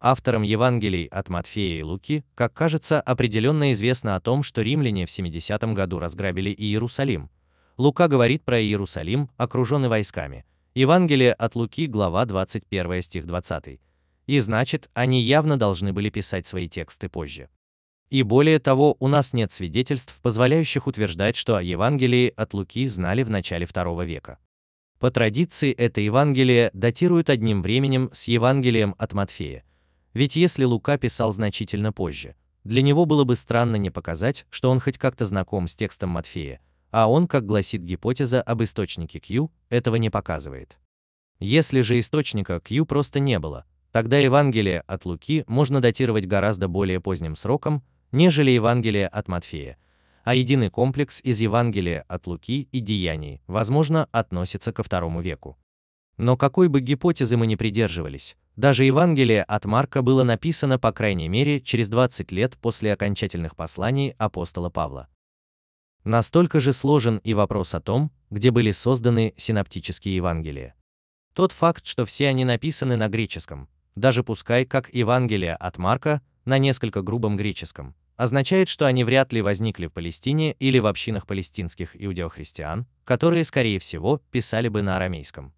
Авторам Евангелий от Матфея и Луки, как кажется, определенно известно о том, что римляне в 70 году разграбили Иерусалим. Лука говорит про Иерусалим, окруженный войсками. Евангелие от Луки, глава 21 стих 20. И значит, они явно должны были писать свои тексты позже. И более того, у нас нет свидетельств, позволяющих утверждать, что о Евангелии от Луки знали в начале II века. По традиции это Евангелие датируют одним временем с Евангелием от Матфея. Ведь если Лука писал значительно позже, для него было бы странно не показать, что он хоть как-то знаком с текстом Матфея, а он, как гласит гипотеза об источнике Q, этого не показывает. Если же источника Q просто не было, тогда Евангелие от Луки можно датировать гораздо более поздним сроком, нежели Евангелие от Матфея, а единый комплекс из Евангелия от Луки и Деяний, возможно, относится ко второму веку. Но какой бы гипотезы мы ни придерживались, даже Евангелие от Марка было написано по крайней мере через 20 лет после окончательных посланий апостола Павла. Настолько же сложен и вопрос о том, где были созданы синоптические Евангелия. Тот факт, что все они написаны на греческом, даже пускай как Евангелие от Марка, на несколько грубом греческом, означает, что они вряд ли возникли в Палестине или в общинах палестинских иудеохристиан, которые, скорее всего, писали бы на арамейском.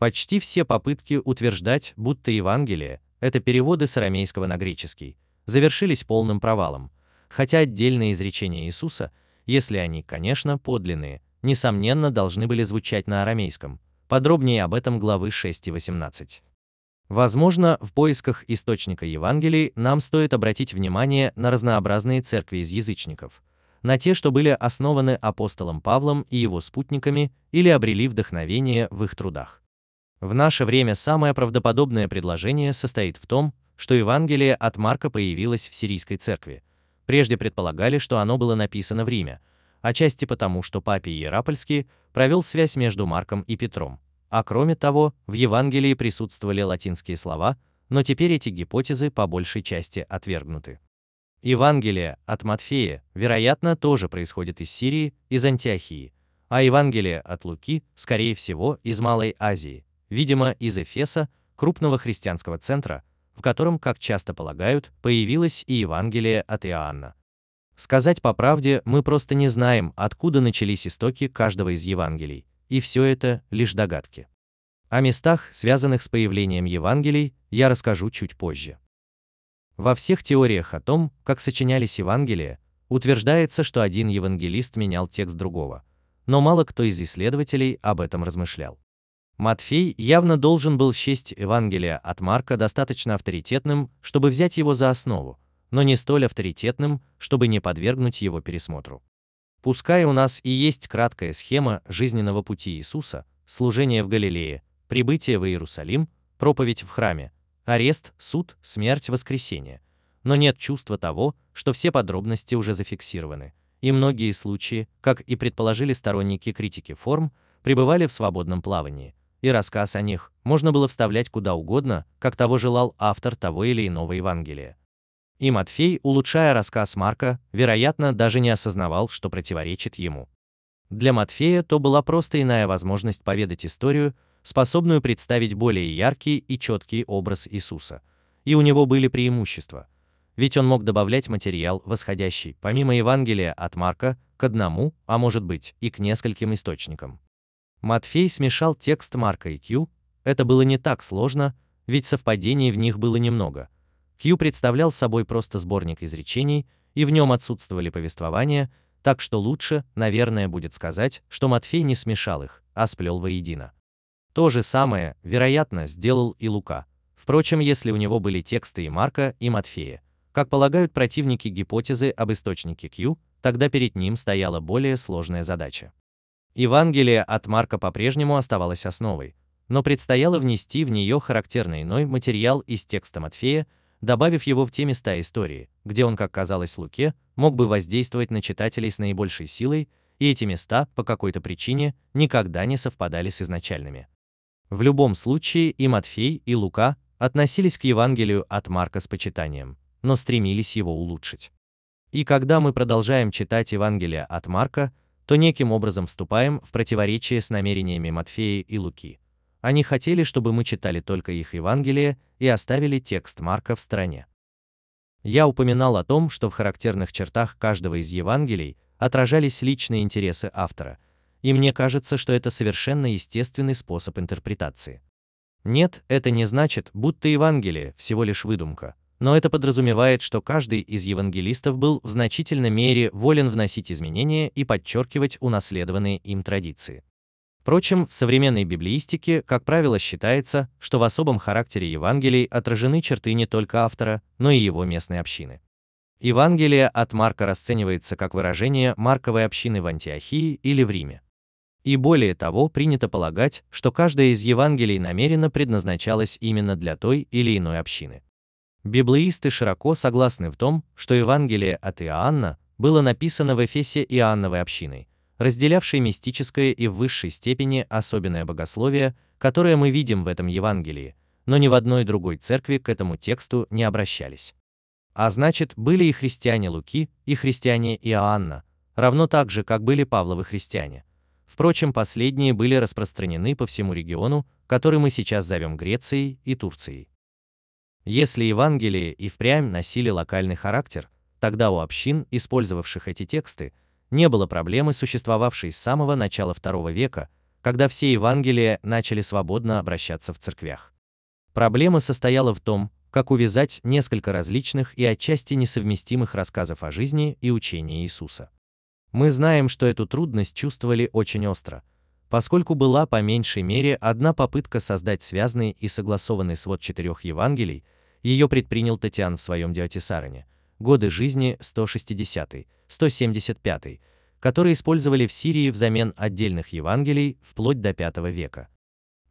Почти все попытки утверждать, будто Евангелие – это переводы с арамейского на греческий, завершились полным провалом, хотя отдельные изречения Иисуса, если они, конечно, подлинные, несомненно должны были звучать на арамейском. Подробнее об этом главы 6 и 18. Возможно, в поисках источника Евангелий нам стоит обратить внимание на разнообразные церкви из язычников, на те, что были основаны апостолом Павлом и его спутниками или обрели вдохновение в их трудах. В наше время самое правдоподобное предложение состоит в том, что Евангелие от Марка появилось в сирийской церкви. Прежде предполагали, что оно было написано в Риме, отчасти потому, что папе Иерапольский провел связь между Марком и Петром. А кроме того, в Евангелии присутствовали латинские слова, но теперь эти гипотезы по большей части отвергнуты. Евангелие от Матфея, вероятно, тоже происходит из Сирии, из Антиохии, а Евангелие от Луки, скорее всего, из Малой Азии, видимо, из Эфеса, крупного христианского центра, в котором, как часто полагают, появилось и Евангелие от Иоанна. Сказать по правде, мы просто не знаем, откуда начались истоки каждого из Евангелий, и все это лишь догадки. О местах, связанных с появлением Евангелий, я расскажу чуть позже. Во всех теориях о том, как сочинялись Евангелия, утверждается, что один евангелист менял текст другого, но мало кто из исследователей об этом размышлял. Матфей явно должен был счесть Евангелие от Марка достаточно авторитетным, чтобы взять его за основу, но не столь авторитетным, чтобы не подвергнуть его пересмотру. Пускай у нас и есть краткая схема жизненного пути Иисуса, служение в Галилее, прибытие в Иерусалим, проповедь в храме, арест, суд, смерть, воскресение. Но нет чувства того, что все подробности уже зафиксированы, и многие случаи, как и предположили сторонники критики форм, пребывали в свободном плавании, и рассказ о них можно было вставлять куда угодно, как того желал автор того или иного Евангелия. И Матфей, улучшая рассказ Марка, вероятно, даже не осознавал, что противоречит ему. Для Матфея то была просто иная возможность поведать историю, способную представить более яркий и четкий образ Иисуса. И у него были преимущества. Ведь он мог добавлять материал, восходящий, помимо Евангелия от Марка, к одному, а может быть, и к нескольким источникам. Матфей смешал текст Марка и Кью, это было не так сложно, ведь совпадений в них было немного, Кью представлял собой просто сборник изречений, и в нем отсутствовали повествования, так что лучше, наверное, будет сказать, что Матфей не смешал их, а сплел воедино. То же самое, вероятно, сделал и Лука. Впрочем, если у него были тексты и Марка, и Матфея, как полагают противники гипотезы об источнике Q, тогда перед ним стояла более сложная задача. Евангелие от Марка по-прежнему оставалось основой, но предстояло внести в нее характерный иной материал из текста Матфея, добавив его в те места истории, где он, как казалось Луке, мог бы воздействовать на читателей с наибольшей силой, и эти места, по какой-то причине, никогда не совпадали с изначальными. В любом случае и Матфей, и Лука относились к Евангелию от Марка с почитанием, но стремились его улучшить. И когда мы продолжаем читать Евангелие от Марка, то неким образом вступаем в противоречие с намерениями Матфея и Луки. Они хотели, чтобы мы читали только их Евангелие и оставили текст Марка в стороне. Я упоминал о том, что в характерных чертах каждого из Евангелий отражались личные интересы автора, и мне кажется, что это совершенно естественный способ интерпретации. Нет, это не значит, будто Евангелие всего лишь выдумка, но это подразумевает, что каждый из евангелистов был в значительной мере волен вносить изменения и подчеркивать унаследованные им традиции. Впрочем, в современной библеистике, как правило, считается, что в особом характере Евангелий отражены черты не только автора, но и его местной общины. Евангелие от Марка расценивается как выражение Марковой общины в Антиохии или в Риме. И более того, принято полагать, что каждая из Евангелий намеренно предназначалась именно для той или иной общины. Библеисты широко согласны в том, что Евангелие от Иоанна было написано в Эфесе Иоанновой общиной, разделявший мистическое и в высшей степени особенное богословие, которое мы видим в этом Евангелии, но ни в одной другой церкви к этому тексту не обращались. А значит, были и христиане Луки, и христиане Иоанна, равно так же, как были Павловы христиане. Впрочем, последние были распространены по всему региону, который мы сейчас зовем Грецией и Турцией. Если Евангелие и впрямь носили локальный характер, тогда у общин, использовавших эти тексты, не было проблемы, существовавшей с самого начала II века, когда все Евангелия начали свободно обращаться в церквях. Проблема состояла в том, как увязать несколько различных и отчасти несовместимых рассказов о жизни и учении Иисуса. Мы знаем, что эту трудность чувствовали очень остро, поскольку была по меньшей мере одна попытка создать связанный и согласованный свод четырех Евангелий, ее предпринял Татьян в своем Диотисароне, годы жизни 160-175, которые использовали в Сирии взамен отдельных Евангелий вплоть до V века.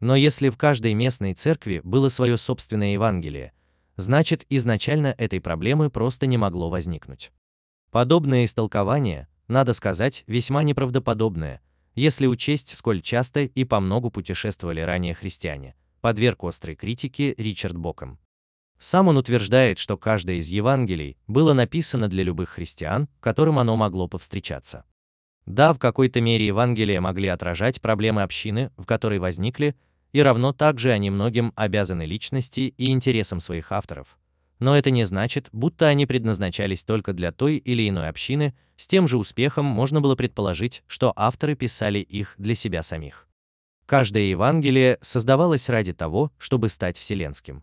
Но если в каждой местной церкви было свое собственное Евангелие, значит изначально этой проблемы просто не могло возникнуть. Подобное истолкование, надо сказать, весьма неправдоподобное, если учесть, сколь часто и по многу путешествовали ранее христиане, подверг острой критике Ричард Боком. Сам он утверждает, что каждое из Евангелий было написано для любых христиан, которым оно могло повстречаться. Да, в какой-то мере Евангелия могли отражать проблемы общины, в которой возникли, и равно также они многим обязаны личности и интересам своих авторов. Но это не значит, будто они предназначались только для той или иной общины, с тем же успехом можно было предположить, что авторы писали их для себя самих. Каждое Евангелие создавалось ради того, чтобы стать вселенским.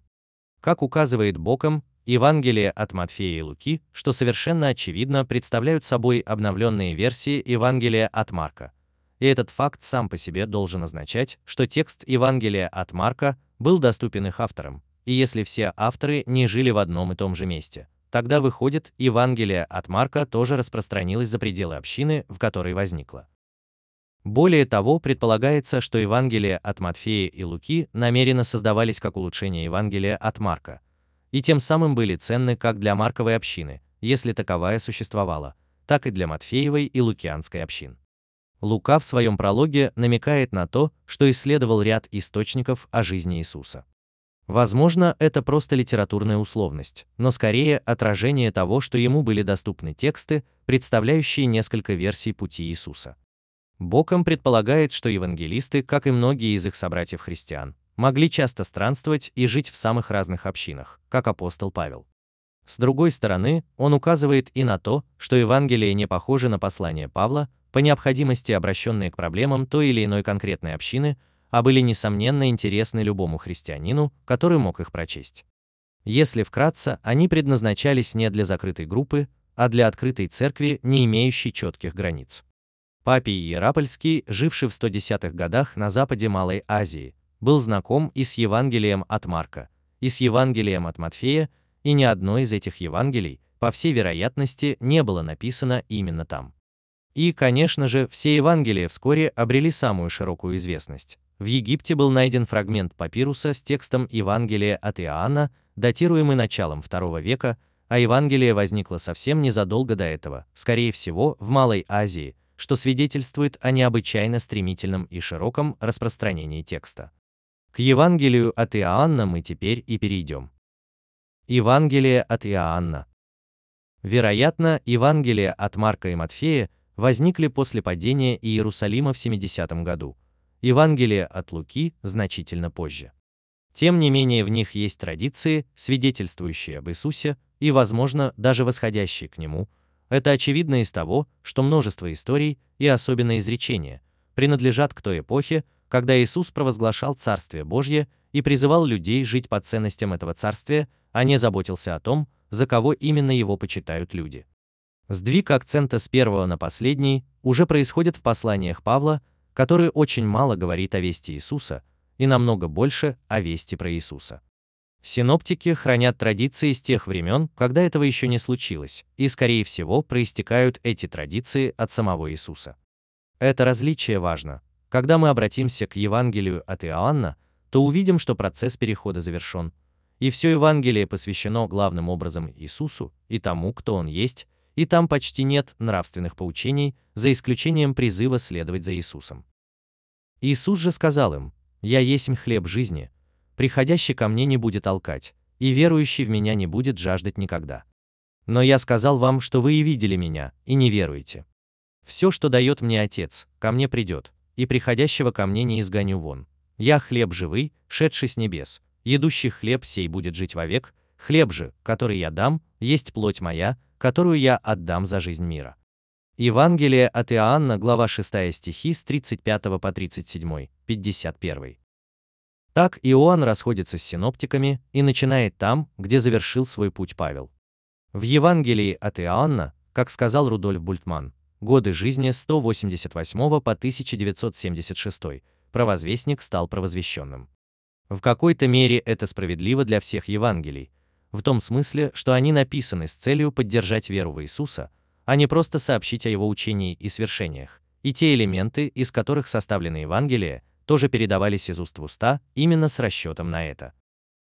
Как указывает Боком, Евангелие от Матфея и Луки, что совершенно очевидно, представляют собой обновленные версии Евангелия от Марка. И этот факт сам по себе должен означать, что текст Евангелия от Марка был доступен их авторам, и если все авторы не жили в одном и том же месте, тогда выходит, Евангелие от Марка тоже распространилось за пределы общины, в которой возникло. Более того, предполагается, что Евангелия от Матфея и Луки намеренно создавались как улучшение Евангелия от Марка, и тем самым были ценны как для Марковой общины, если таковая существовала, так и для Матфеевой и Лукианской общин. Лука в своем прологе намекает на то, что исследовал ряд источников о жизни Иисуса. Возможно, это просто литературная условность, но скорее отражение того, что ему были доступны тексты, представляющие несколько версий пути Иисуса. Боком предполагает, что евангелисты, как и многие из их собратьев-христиан, могли часто странствовать и жить в самых разных общинах, как апостол Павел. С другой стороны, он указывает и на то, что Евангелие не похоже на послание Павла, по необходимости обращенные к проблемам той или иной конкретной общины, а были несомненно интересны любому христианину, который мог их прочесть. Если вкратце, они предназначались не для закрытой группы, а для открытой церкви, не имеющей четких границ. Папий Иерапольский, живший в 110-х годах на западе Малой Азии, был знаком и с Евангелием от Марка, и с Евангелием от Матфея, и ни одно из этих Евангелий, по всей вероятности, не было написано именно там. И, конечно же, все Евангелия вскоре обрели самую широкую известность. В Египте был найден фрагмент папируса с текстом Евангелия от Иоанна, датируемый началом II века, а Евангелие возникло совсем незадолго до этого, скорее всего, в Малой Азии, что свидетельствует о необычайно стремительном и широком распространении текста. К Евангелию от Иоанна мы теперь и перейдем. Евангелие от Иоанна. Вероятно, Евангелие от Марка и Матфея возникли после падения Иерусалима в 70 году, Евангелие от Луки значительно позже. Тем не менее в них есть традиции, свидетельствующие об Иисусе и, возможно, даже восходящие к Нему, это очевидно из того, что множество историй, и особенно изречения, принадлежат к той эпохе, когда Иисус провозглашал Царствие Божье и призывал людей жить по ценностям этого царствия, а не заботился о том, за кого именно его почитают люди. Сдвиг акцента с первого на последний уже происходит в посланиях Павла, который очень мало говорит о вести Иисуса и намного больше о вести про Иисуса. Синоптики хранят традиции с тех времен, когда этого еще не случилось, и, скорее всего, проистекают эти традиции от самого Иисуса. Это различие важно. Когда мы обратимся к Евангелию от Иоанна, то увидим, что процесс перехода завершен, и все Евангелие посвящено главным образом Иисусу и тому, кто Он есть, и там почти нет нравственных поучений, за исключением призыва следовать за Иисусом. Иисус же сказал им, «Я есть хлеб жизни, приходящий ко мне не будет алкать, и верующий в меня не будет жаждать никогда. Но я сказал вам, что вы и видели меня, и не веруете. Все, что дает мне Отец, ко мне придет, и приходящего ко мне не изгоню вон. Я хлеб живый, шедший с небес, едущий хлеб сей будет жить вовек, хлеб же, который я дам, есть плоть моя, которую я отдам за жизнь мира. Евангелие от Иоанна, глава 6 стихи с 35 по 37, 51. Так Иоанн расходится с синоптиками и начинает там, где завершил свой путь Павел. В Евангелии от Иоанна, как сказал Рудольф Бультман, годы жизни с 188 по 1976, провозвестник стал провозвещенным. В какой-то мере это справедливо для всех Евангелий, в том смысле, что они написаны с целью поддержать веру в Иисуса, а не просто сообщить о его учении и свершениях. И те элементы, из которых составлены Евангелия, тоже передавались из уст в уста именно с расчетом на это.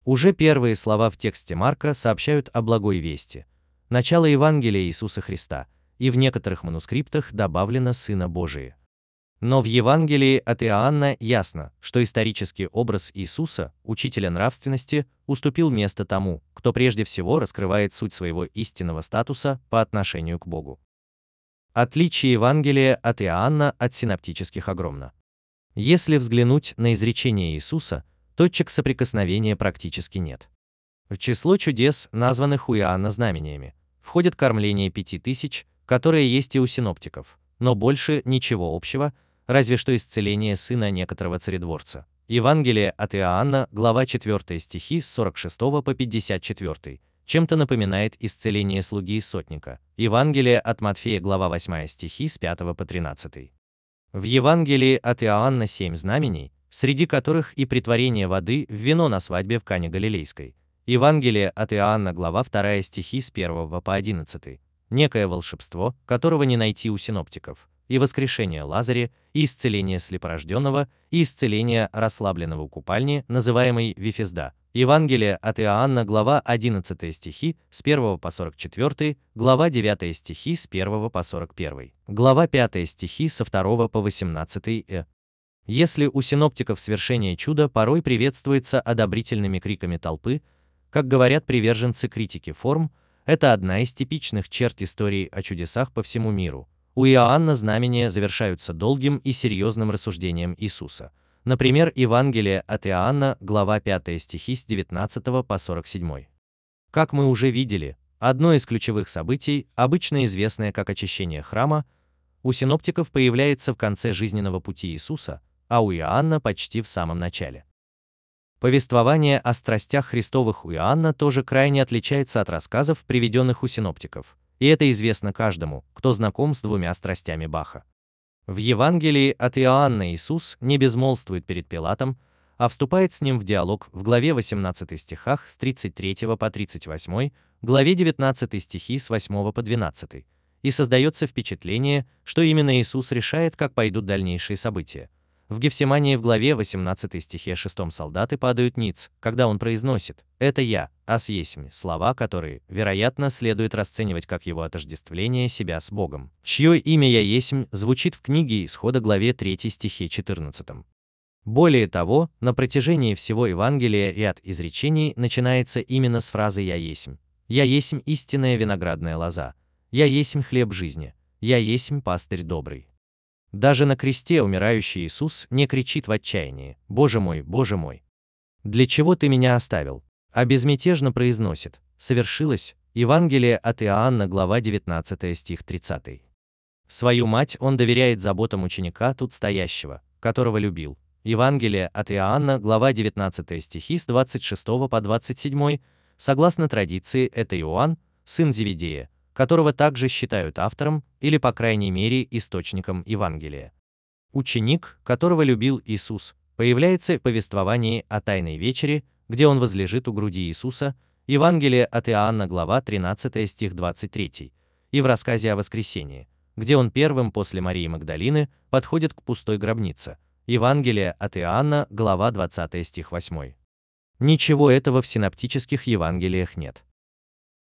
Уже первые слова в тексте Марка сообщают о благой вести. Начало Евангелия Иисуса Христа, и в некоторых манускриптах добавлено Сына Божия. Но в Евангелии от Иоанна ясно, что исторический образ Иисуса, учителя нравственности, уступил место тому, кто прежде всего раскрывает суть своего истинного статуса по отношению к Богу. Отличие Евангелия от Иоанна от синоптических огромно. Если взглянуть на изречение Иисуса, точек соприкосновения практически нет. В число чудес, названных у Иоанна знамениями, входит кормление пяти тысяч, которое есть и у синоптиков, но больше ничего общего, разве что исцеление сына некоторого царедворца. Евангелие от Иоанна, глава 4 стихи с 46 по 54, чем-то напоминает исцеление слуги и сотника. Евангелие от Матфея, глава 8 стихи с 5 по 13. В Евангелии от Иоанна семь знамений, среди которых и притворение воды в вино на свадьбе в Кане Галилейской. Евангелие от Иоанна, глава 2 стихи с 1 по 11. Некое волшебство, которого не найти у синоптиков и воскрешение Лазаря, и исцеление слепорожденного, и исцеление расслабленного у купальни, называемой Вифезда. Евангелие от Иоанна, глава 11 стихи, с 1 по 44, глава 9 стихи, с 1 по 41, глава 5 стихи, со 2 по 18 э. Если у синоптиков свершение чуда порой приветствуется одобрительными криками толпы, как говорят приверженцы критики форм, это одна из типичных черт истории о чудесах по всему миру, у Иоанна знамения завершаются долгим и серьезным рассуждением Иисуса. Например, Евангелие от Иоанна, глава 5 стихи с 19 по 47. Как мы уже видели, одно из ключевых событий, обычно известное как очищение храма, у синоптиков появляется в конце жизненного пути Иисуса, а у Иоанна почти в самом начале. Повествование о страстях Христовых у Иоанна тоже крайне отличается от рассказов, приведенных у синоптиков и это известно каждому, кто знаком с двумя страстями Баха. В Евангелии от Иоанна Иисус не безмолвствует перед Пилатом, а вступает с ним в диалог в главе 18 стихах с 33 по 38, главе 19 стихи с 8 по 12, и создается впечатление, что именно Иисус решает, как пойдут дальнейшие события. В Гефсимании в главе 18 стихе 6 солдаты падают ниц, когда он произносит «Это я, ас есмь», слова, которые, вероятно, следует расценивать как его отождествление себя с Богом, чье имя «Я есмь» звучит в книге Исхода главе 3 стихе 14. Более того, на протяжении всего Евангелия ряд изречений начинается именно с фразы «Я есмь». «Я есмь истинная виноградная лоза», «Я есмь хлеб жизни», «Я есмь пастырь добрый». Даже на кресте умирающий Иисус не кричит в отчаянии «Боже мой, Боже мой! Для чего ты меня оставил?» а безмятежно произносит «Совершилось» Евангелие от Иоанна, глава 19 стих 30. Свою мать он доверяет заботам ученика тут стоящего, которого любил. Евангелие от Иоанна, глава 19 стихи с 26 по 27, согласно традиции, это Иоанн, сын Зеведея, которого также считают автором или, по крайней мере, источником Евангелия. Ученик, которого любил Иисус, появляется в повествовании о Тайной вечере, где он возлежит у груди Иисуса, Евангелие от Иоанна, глава 13 стих 23, и в рассказе о воскресении, где он первым после Марии Магдалины подходит к пустой гробнице, Евангелие от Иоанна, глава 20 стих 8. Ничего этого в синоптических Евангелиях нет.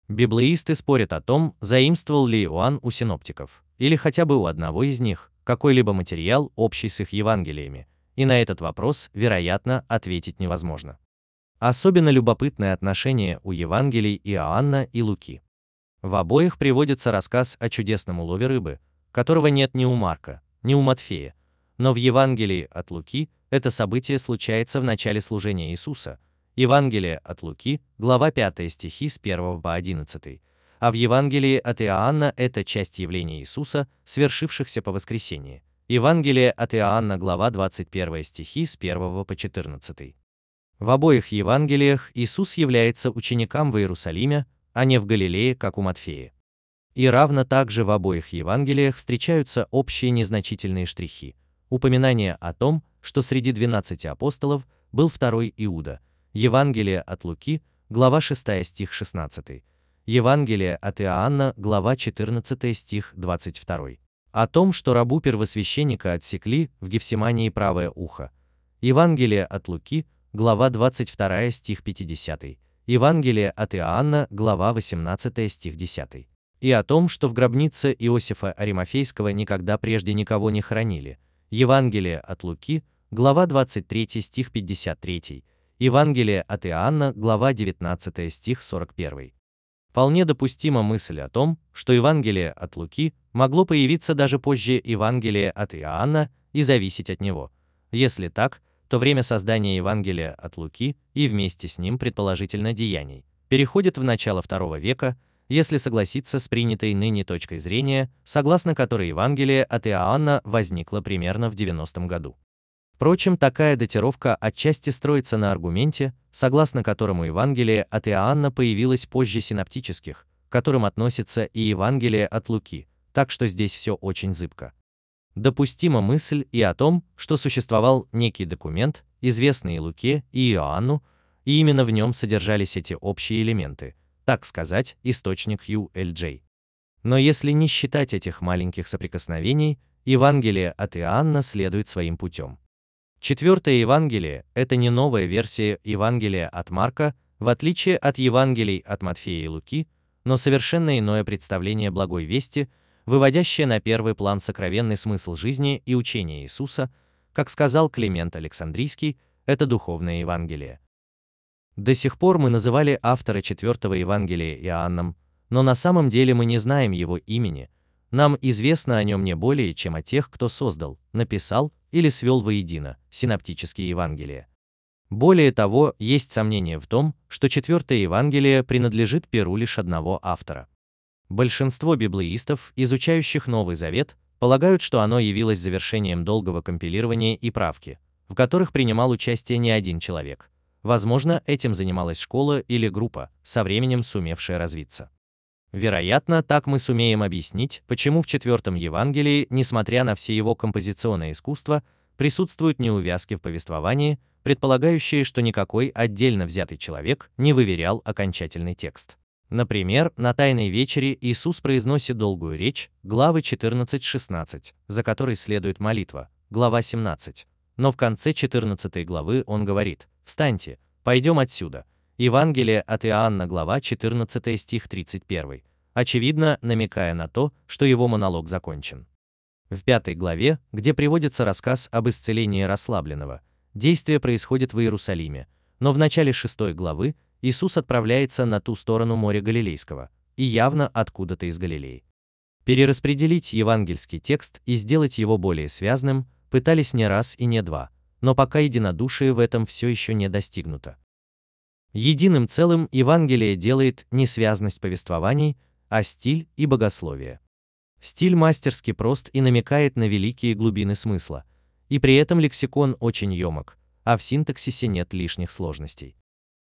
Библеисты спорят о том, заимствовал ли Иоанн у синоптиков, или хотя бы у одного из них, какой-либо материал, общий с их Евангелиями, и на этот вопрос, вероятно, ответить невозможно. Особенно любопытное отношение у Евангелий Иоанна и Луки. В обоих приводится рассказ о чудесном улове рыбы, которого нет ни у Марка, ни у Матфея, но в Евангелии от Луки это событие случается в начале служения Иисуса – Евангелие от Луки, глава 5 стихи с 1 по 11, а в Евангелии от Иоанна это часть явления Иисуса, свершившихся по воскресении. Евангелие от Иоанна, глава 21 стихи с 1 по 14. В обоих Евангелиях Иисус является ученикам в Иерусалиме, а не в Галилее, как у Матфея. И равно также в обоих Евангелиях встречаются общие незначительные штрихи. Упоминание о том, что среди 12 апостолов был второй Иуда. Евангелие от Луки, глава 6 стих 16. Евангелие от Иоанна, глава 14 стих 22. О том, что рабу первосвященника отсекли в Гефсимании правое ухо. Евангелие от Луки, глава 22 стих 50. Евангелие от Иоанна, глава 18 стих 10. И о том, что в гробнице Иосифа Аримафейского никогда прежде никого не хранили. Евангелие от Луки, глава 23 стих 53. Евангелие от Иоанна, глава 19 стих 41. Вполне допустима мысль о том, что Евангелие от Луки могло появиться даже позже Евангелия от Иоанна и зависеть от него. Если так, то время создания Евангелия от Луки и вместе с ним, предположительно, деяний, переходит в начало II века, если согласиться с принятой ныне точкой зрения, согласно которой Евангелие от Иоанна возникло примерно в 90 году. Впрочем, такая датировка отчасти строится на аргументе, согласно которому Евангелие от Иоанна появилось позже синоптических, к которым относится и Евангелие от Луки, так что здесь все очень зыбко допустима мысль и о том, что существовал некий документ, известный Луке, и Иоанну, и именно в нем содержались эти общие элементы, так сказать, источник ULJ. Но если не считать этих маленьких соприкосновений, Евангелие от Иоанна следует своим путем. Четвертое Евангелие – это не новая версия Евангелия от Марка, в отличие от Евангелий от Матфея и Луки, но совершенно иное представление благой вести – выводящее на первый план сокровенный смысл жизни и учения Иисуса, как сказал Климент Александрийский, это духовное Евангелие. До сих пор мы называли автора четвертого Евангелия Иоанном, но на самом деле мы не знаем его имени, нам известно о нем не более, чем о тех, кто создал, написал или свел воедино синоптические Евангелия. Более того, есть сомнение в том, что четвертое Евангелие принадлежит перу лишь одного автора. Большинство библеистов, изучающих Новый Завет, полагают, что оно явилось завершением долгого компилирования и правки, в которых принимал участие не один человек. Возможно, этим занималась школа или группа, со временем сумевшая развиться. Вероятно, так мы сумеем объяснить, почему в четвертом Евангелии, несмотря на все его композиционное искусство, присутствуют неувязки в повествовании, предполагающие, что никакой отдельно взятый человек не выверял окончательный текст. Например, на Тайной вечере Иисус произносит долгую речь, главы 14-16, за которой следует молитва, глава 17. Но в конце 14 главы он говорит, «Встаньте, пойдем отсюда». Евангелие от Иоанна, глава 14 стих 31, очевидно намекая на то, что его монолог закончен. В пятой главе, где приводится рассказ об исцелении расслабленного, действие происходит в Иерусалиме, но в начале шестой главы Иисус отправляется на ту сторону моря Галилейского, и явно откуда-то из Галилеи. Перераспределить евангельский текст и сделать его более связным пытались не раз и не два, но пока единодушие в этом все еще не достигнуто. Единым целым Евангелие делает не связность повествований, а стиль и богословие. Стиль мастерски прост и намекает на великие глубины смысла, и при этом лексикон очень емок, а в синтаксисе нет лишних сложностей.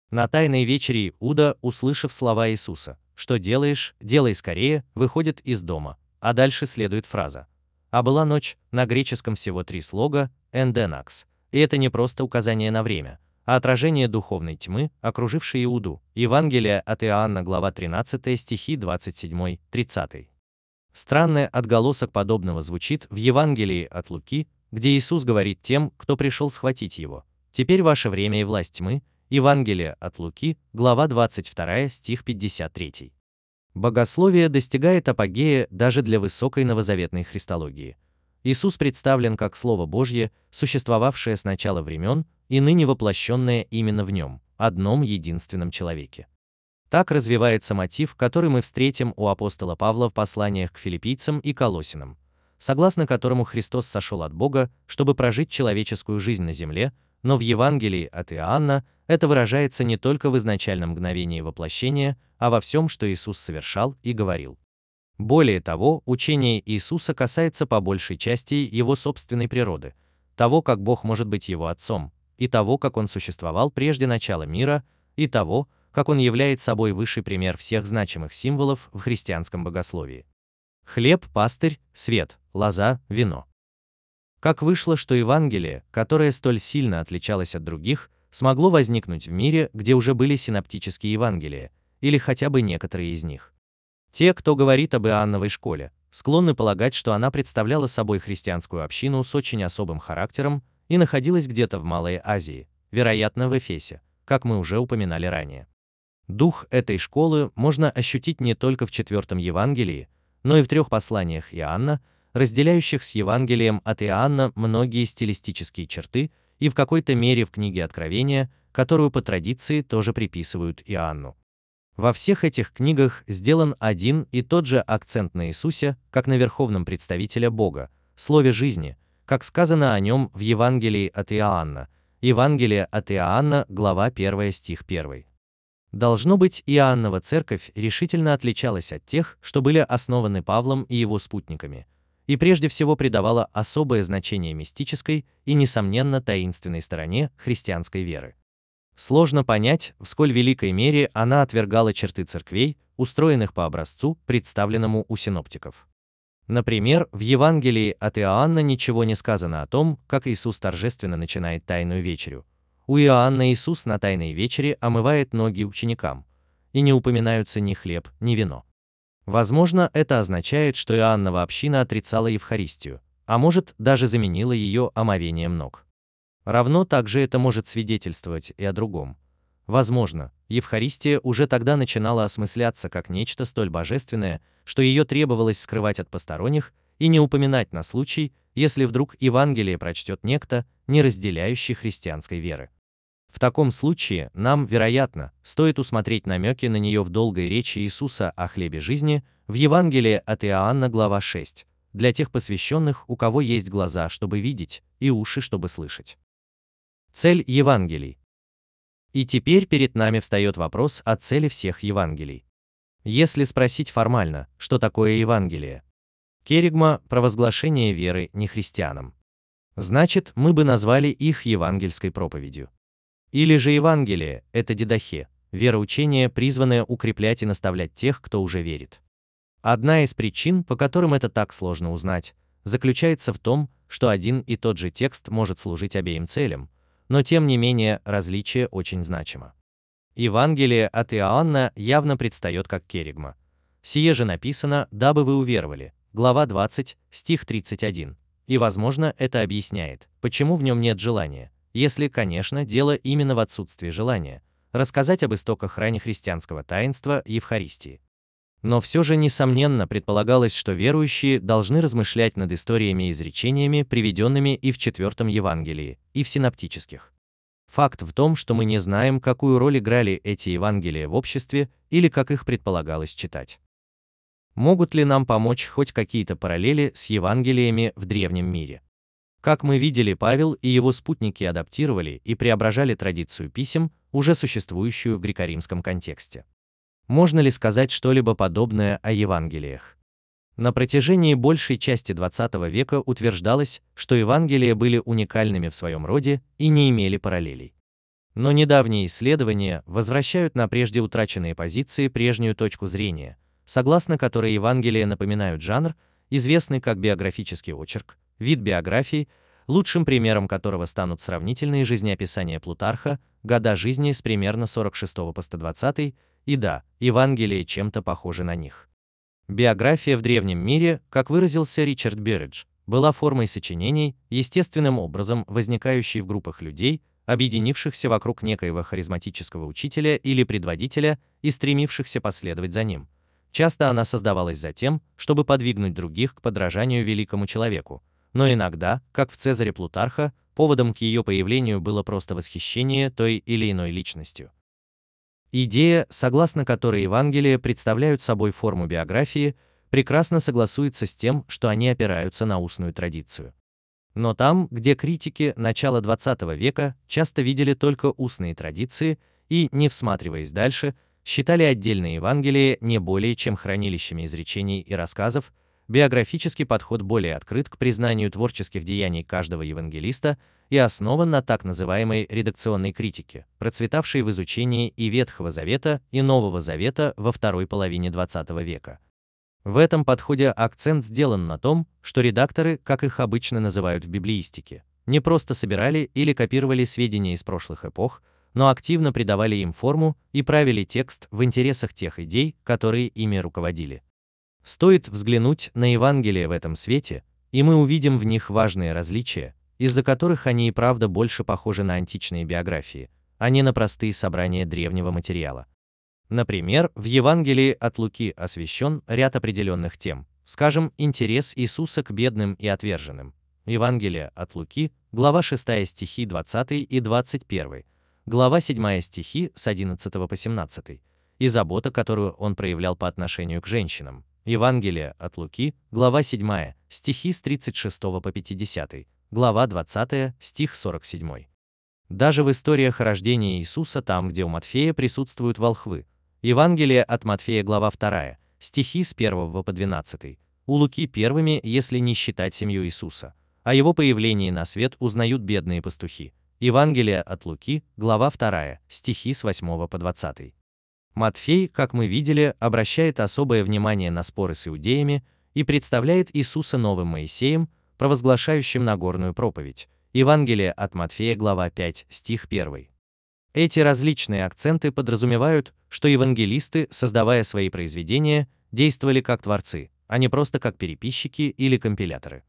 На тайной вечере Уда, услышав слова Иисуса, «Что делаешь? Делай скорее», выходит из дома, а дальше следует фраза. А была ночь, на греческом всего три слога, «энденакс», и это не просто указание на время, а отражение духовной тьмы, окружившей Иуду. Евангелие от Иоанна, глава 13, стихи 27-30. Странный отголосок подобного звучит в Евангелии от Луки, где Иисус говорит тем, кто пришел схватить его. «Теперь ваше время и власть тьмы, Евангелие от Луки, глава 22, стих 53. Богословие достигает апогея даже для высокой новозаветной христологии. Иисус представлен как Слово Божье, существовавшее с начала времен и ныне воплощенное именно в нем, одном единственном человеке. Так развивается мотив, который мы встретим у апостола Павла в посланиях к филиппийцам и колосинам, согласно которому Христос сошел от Бога, чтобы прожить человеческую жизнь на земле, но в Евангелии от Иоанна это выражается не только в изначальном мгновении воплощения, а во всем, что Иисус совершал и говорил. Более того, учение Иисуса касается по большей части его собственной природы, того, как Бог может быть его отцом, и того, как он существовал прежде начала мира, и того, как он является собой высший пример всех значимых символов в христианском богословии. Хлеб, пастырь, свет, лоза, вино. Как вышло, что Евангелие, которое столь сильно отличалось от других, смогло возникнуть в мире, где уже были синоптические Евангелия, или хотя бы некоторые из них. Те, кто говорит об Иоанновой школе, склонны полагать, что она представляла собой христианскую общину с очень особым характером и находилась где-то в Малой Азии, вероятно, в Эфесе, как мы уже упоминали ранее. Дух этой школы можно ощутить не только в четвертом Евангелии, но и в трех посланиях Иоанна, разделяющих с Евангелием от Иоанна многие стилистические черты, и в какой-то мере в книге Откровения, которую по традиции тоже приписывают Иоанну. Во всех этих книгах сделан один и тот же акцент на Иисусе, как на верховном представителя Бога, слове жизни, как сказано о нем в Евангелии от Иоанна. Евангелие от Иоанна, глава 1, стих 1. Должно быть, Иоаннова церковь решительно отличалась от тех, что были основаны Павлом и его спутниками, и прежде всего придавала особое значение мистической и, несомненно, таинственной стороне христианской веры. Сложно понять, в сколь великой мере она отвергала черты церквей, устроенных по образцу, представленному у синоптиков. Например, в Евангелии от Иоанна ничего не сказано о том, как Иисус торжественно начинает Тайную вечерю. У Иоанна Иисус на Тайной вечере омывает ноги ученикам, и не упоминаются ни хлеб, ни вино. Возможно, это означает, что Иоаннова община отрицала Евхаристию, а может, даже заменила ее омовением ног. Равно также это может свидетельствовать и о другом. Возможно, Евхаристия уже тогда начинала осмысляться как нечто столь божественное, что ее требовалось скрывать от посторонних и не упоминать на случай, если вдруг Евангелие прочтет некто, не разделяющий христианской веры. В таком случае нам, вероятно, стоит усмотреть намеки на нее в долгой речи Иисуса о хлебе жизни в Евангелии от Иоанна глава 6, для тех посвященных, у кого есть глаза, чтобы видеть, и уши, чтобы слышать. Цель Евангелий. И теперь перед нами встает вопрос о цели всех Евангелий. Если спросить формально, что такое Евангелие? Керигма – провозглашение веры нехристианам. Значит, мы бы назвали их евангельской проповедью. Или же Евангелие – это дедахе, вероучение, призванное укреплять и наставлять тех, кто уже верит. Одна из причин, по которым это так сложно узнать, заключается в том, что один и тот же текст может служить обеим целям, но тем не менее различие очень значимо. Евангелие от Иоанна явно предстает как керигма. Сие же написано, дабы вы уверовали, глава 20, стих 31. И, возможно, это объясняет, почему в нем нет желания, если, конечно, дело именно в отсутствии желания, рассказать об истоках раннехристианского таинства Евхаристии. Но все же, несомненно, предполагалось, что верующие должны размышлять над историями и изречениями, приведенными и в четвертом Евангелии, и в синоптических. Факт в том, что мы не знаем, какую роль играли эти Евангелия в обществе или как их предполагалось читать. Могут ли нам помочь хоть какие-то параллели с Евангелиями в древнем мире? Как мы видели, Павел и его спутники адаптировали и преображали традицию писем, уже существующую в греко-римском контексте. Можно ли сказать что-либо подобное о Евангелиях? На протяжении большей части XX века утверждалось, что Евангелия были уникальными в своем роде и не имели параллелей. Но недавние исследования возвращают на прежде утраченные позиции прежнюю точку зрения, согласно которой Евангелия напоминают жанр, известный как биографический очерк, вид биографии, лучшим примером которого станут сравнительные жизнеописания Плутарха, года жизни с примерно 46 по 120, и да, Евангелие чем-то похоже на них. Биография в древнем мире, как выразился Ричард Берридж, была формой сочинений, естественным образом возникающей в группах людей, объединившихся вокруг некоего харизматического учителя или предводителя и стремившихся последовать за ним. Часто она создавалась за тем, чтобы подвигнуть других к подражанию великому человеку, но иногда, как в Цезаре Плутарха, поводом к ее появлению было просто восхищение той или иной личностью. Идея, согласно которой Евангелия представляют собой форму биографии, прекрасно согласуется с тем, что они опираются на устную традицию. Но там, где критики начала XX века часто видели только устные традиции и, не всматриваясь дальше, считали отдельные Евангелия не более чем хранилищами изречений и рассказов, биографический подход более открыт к признанию творческих деяний каждого евангелиста, и основан на так называемой редакционной критике, процветавшей в изучении и Ветхого Завета, и Нового Завета во второй половине XX века. В этом подходе акцент сделан на том, что редакторы, как их обычно называют в библеистике, не просто собирали или копировали сведения из прошлых эпох, но активно придавали им форму и правили текст в интересах тех идей, которые ими руководили. Стоит взглянуть на Евангелие в этом свете, и мы увидим в них важные различия, из-за которых они и правда больше похожи на античные биографии, а не на простые собрания древнего материала. Например, в Евангелии от Луки освещен ряд определенных тем, скажем, интерес Иисуса к бедным и отверженным. Евангелие от Луки, глава 6 стихи 20 и 21, глава 7 стихи с 11 по 17, и забота, которую он проявлял по отношению к женщинам. Евангелие от Луки, глава 7, стихи с 36 по 50, глава 20, стих 47. Даже в историях рождения Иисуса, там, где у Матфея присутствуют волхвы, Евангелие от Матфея, глава 2, стихи с 1 по 12, у Луки первыми, если не считать семью Иисуса. О его появлении на свет узнают бедные пастухи. Евангелие от Луки, глава 2, стихи с 8 по 20. Матфей, как мы видели, обращает особое внимание на споры с иудеями и представляет Иисуса новым Моисеем, провозглашающим Нагорную проповедь. Евангелие от Матфея, глава 5, стих 1. Эти различные акценты подразумевают, что евангелисты, создавая свои произведения, действовали как творцы, а не просто как переписчики или компиляторы.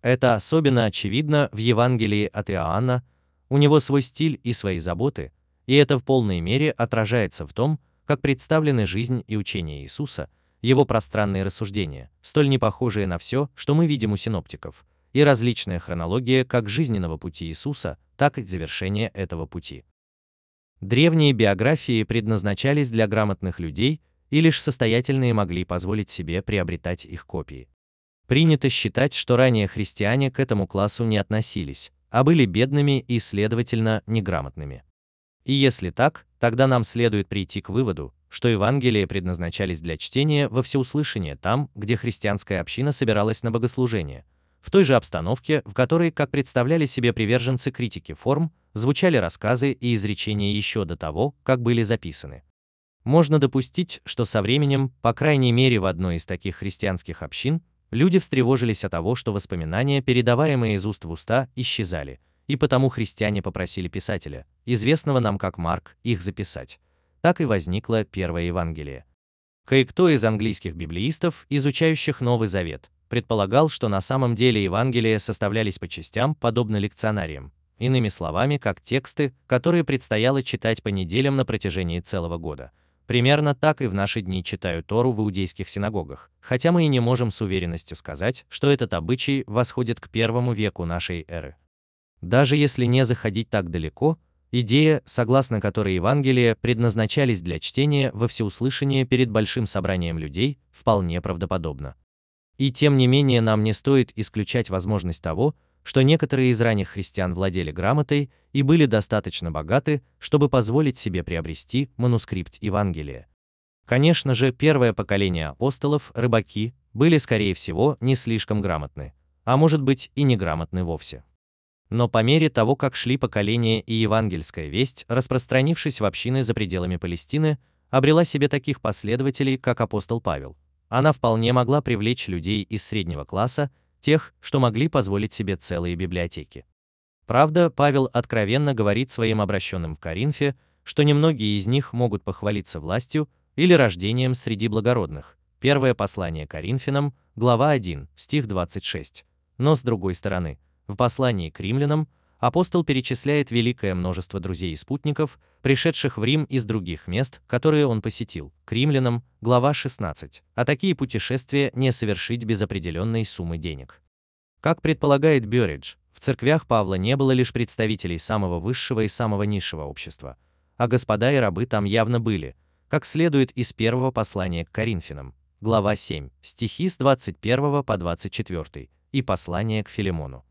Это особенно очевидно в Евангелии от Иоанна, у него свой стиль и свои заботы, и это в полной мере отражается в том, как представлены жизнь и учение Иисуса, его пространные рассуждения, столь не похожие на все, что мы видим у синоптиков, и различная хронология как жизненного пути Иисуса, так и завершения этого пути. Древние биографии предназначались для грамотных людей, и лишь состоятельные могли позволить себе приобретать их копии. Принято считать, что ранее христиане к этому классу не относились, а были бедными и, следовательно, неграмотными. И если так, тогда нам следует прийти к выводу, что Евангелия предназначались для чтения во всеуслышание там, где христианская община собиралась на богослужение, в той же обстановке, в которой, как представляли себе приверженцы критики форм, звучали рассказы и изречения еще до того, как были записаны. Можно допустить, что со временем, по крайней мере в одной из таких христианских общин, люди встревожились от того, что воспоминания, передаваемые из уст в уста, исчезали, и потому христиане попросили писателя, известного нам как Марк, их записать. Так и возникло первое Евангелие. Кое-кто из английских библеистов, изучающих Новый Завет, предполагал, что на самом деле Евангелия составлялись по частям, подобно лекционариям, иными словами, как тексты, которые предстояло читать по неделям на протяжении целого года. Примерно так и в наши дни читают Тору в иудейских синагогах, хотя мы и не можем с уверенностью сказать, что этот обычай восходит к первому веку нашей эры. Даже если не заходить так далеко, идея, согласно которой Евангелия предназначались для чтения во всеуслышание перед большим собранием людей, вполне правдоподобна. И тем не менее нам не стоит исключать возможность того, что некоторые из ранних христиан владели грамотой и были достаточно богаты, чтобы позволить себе приобрести манускрипт Евангелия. Конечно же, первое поколение апостолов, рыбаки, были скорее всего не слишком грамотны, а может быть и неграмотны вовсе. Но по мере того, как шли поколения и евангельская весть, распространившись в общины за пределами Палестины, обрела себе таких последователей, как апостол Павел. Она вполне могла привлечь людей из среднего класса, тех, что могли позволить себе целые библиотеки. Правда, Павел откровенно говорит своим обращенным в Коринфе, что немногие из них могут похвалиться властью или рождением среди благородных. Первое послание Коринфянам, глава 1, стих 26. Но с другой стороны, в послании к римлянам апостол перечисляет великое множество друзей и спутников, пришедших в Рим из других мест, которые он посетил. К римлянам, глава 16. А такие путешествия не совершить без определенной суммы денег. Как предполагает Бёридж, в церквях Павла не было лишь представителей самого высшего и самого низшего общества, а господа и рабы там явно были, как следует из первого послания к Коринфянам, глава 7, стихи с 21 по 24, и послание к Филимону.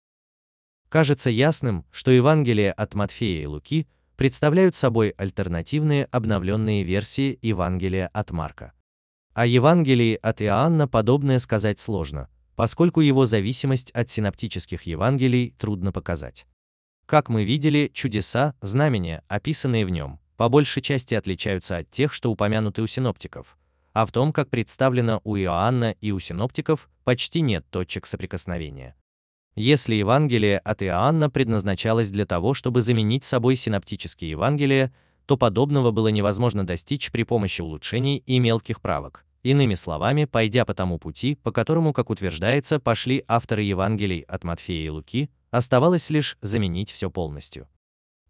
Кажется ясным, что Евангелие от Матфея и Луки представляют собой альтернативные обновленные версии Евангелия от Марка. О Евангелии от Иоанна подобное сказать сложно, поскольку его зависимость от синоптических Евангелий трудно показать. Как мы видели, чудеса, знамения, описанные в нем, по большей части отличаются от тех, что упомянуты у синоптиков, а в том, как представлено у Иоанна и у синоптиков, почти нет точек соприкосновения. Если Евангелие от Иоанна предназначалось для того, чтобы заменить собой синоптические Евангелия, то подобного было невозможно достичь при помощи улучшений и мелких правок. Иными словами, пойдя по тому пути, по которому, как утверждается, пошли авторы Евангелий от Матфея и Луки, оставалось лишь заменить все полностью.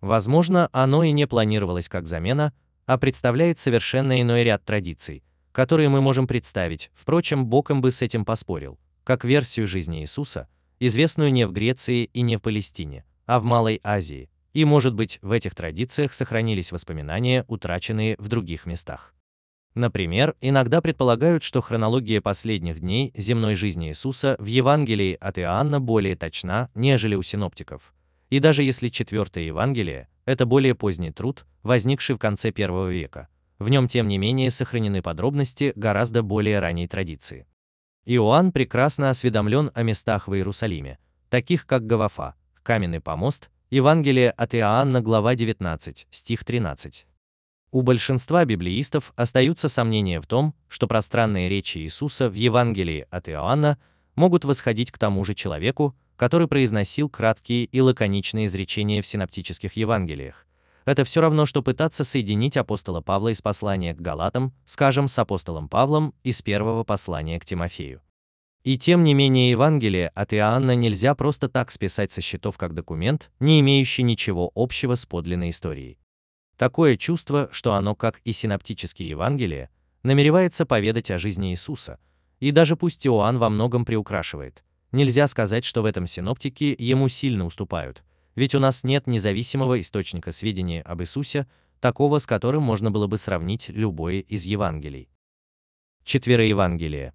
Возможно, оно и не планировалось как замена, а представляет совершенно иной ряд традиций, которые мы можем представить, впрочем, Боком бы с этим поспорил, как версию жизни Иисуса, известную не в Греции и не в Палестине, а в Малой Азии, и, может быть, в этих традициях сохранились воспоминания, утраченные в других местах. Например, иногда предполагают, что хронология последних дней земной жизни Иисуса в Евангелии от Иоанна более точна, нежели у синоптиков, и даже если четвертое Евангелие – это более поздний труд, возникший в конце первого века, в нем тем не менее сохранены подробности гораздо более ранней традиции. Иоанн прекрасно осведомлен о местах в Иерусалиме, таких как Гавафа, Каменный помост, Евангелие от Иоанна, глава 19, стих 13. У большинства библеистов остаются сомнения в том, что пространные речи Иисуса в Евангелии от Иоанна могут восходить к тому же человеку, который произносил краткие и лаконичные изречения в синоптических Евангелиях. Это все равно, что пытаться соединить апостола Павла из послания к Галатам, скажем, с апостолом Павлом из первого послания к Тимофею. И тем не менее Евангелие от Иоанна нельзя просто так списать со счетов как документ, не имеющий ничего общего с подлинной историей. Такое чувство, что оно, как и синоптические Евангелия, намеревается поведать о жизни Иисуса, и даже пусть Иоанн во многом приукрашивает, Нельзя сказать, что в этом синоптики ему сильно уступают, ведь у нас нет независимого источника сведений об Иисусе, такого, с которым можно было бы сравнить любое из Евангелий. Четверо Евангелия.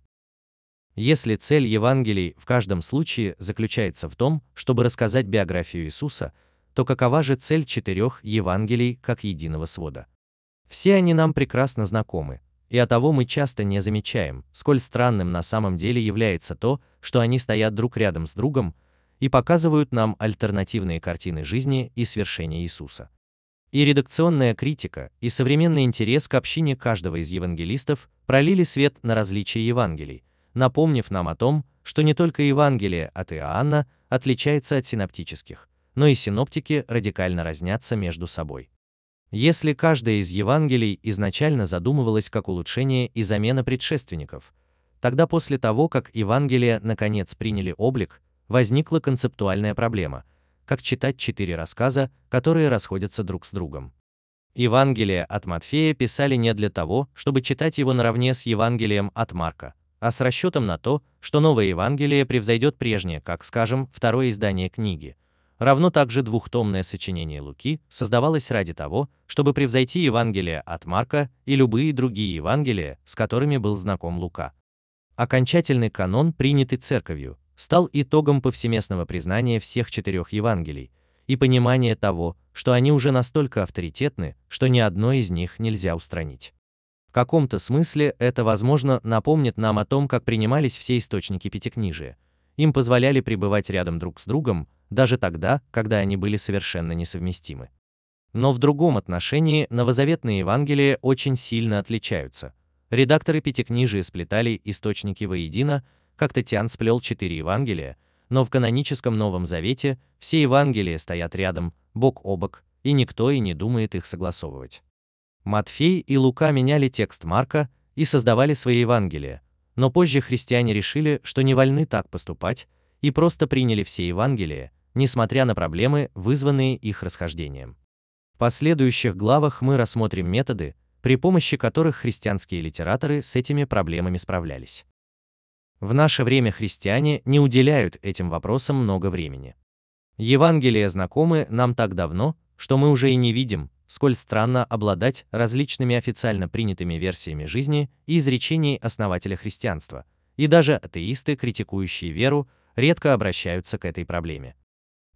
Если цель Евангелий в каждом случае заключается в том, чтобы рассказать биографию Иисуса, то какова же цель четырех Евангелий как единого свода? Все они нам прекрасно знакомы, и оттого мы часто не замечаем, сколь странным на самом деле является то, что они стоят друг рядом с другом и показывают нам альтернативные картины жизни и свершения Иисуса. И редакционная критика, и современный интерес к общине каждого из евангелистов пролили свет на различия Евангелий, напомнив нам о том, что не только Евангелие от Иоанна отличается от синоптических, но и синоптики радикально разнятся между собой. Если каждое из Евангелий изначально задумывалось как улучшение и замена предшественников, тогда после того, как Евангелия наконец приняли облик, возникла концептуальная проблема – как читать четыре рассказа, которые расходятся друг с другом. Евангелие от Матфея писали не для того, чтобы читать его наравне с Евангелием от Марка, а с расчетом на то, что новое Евангелие превзойдет прежнее, как, скажем, второе издание книги – равно также двухтомное сочинение Луки создавалось ради того, чтобы превзойти Евангелие от Марка и любые другие Евангелия, с которыми был знаком Лука. Окончательный канон, принятый церковью, стал итогом повсеместного признания всех четырех Евангелий и понимания того, что они уже настолько авторитетны, что ни одно из них нельзя устранить. В каком-то смысле это, возможно, напомнит нам о том, как принимались все источники Пятикнижия. Им позволяли пребывать рядом друг с другом, даже тогда, когда они были совершенно несовместимы. Но в другом отношении новозаветные Евангелия очень сильно отличаются. Редакторы Пятикнижия сплетали источники воедино, как Татьян сплел четыре Евангелия, но в каноническом Новом Завете все Евангелия стоят рядом, бок о бок, и никто и не думает их согласовывать. Матфей и Лука меняли текст Марка и создавали свои Евангелия, но позже христиане решили, что не вольны так поступать, и просто приняли все Евангелия, несмотря на проблемы, вызванные их расхождением. В последующих главах мы рассмотрим методы, при помощи которых христианские литераторы с этими проблемами справлялись. В наше время христиане не уделяют этим вопросам много времени. Евангелия знакомы нам так давно, что мы уже и не видим, сколь странно обладать различными официально принятыми версиями жизни и изречений основателя христианства, и даже атеисты, критикующие веру, редко обращаются к этой проблеме.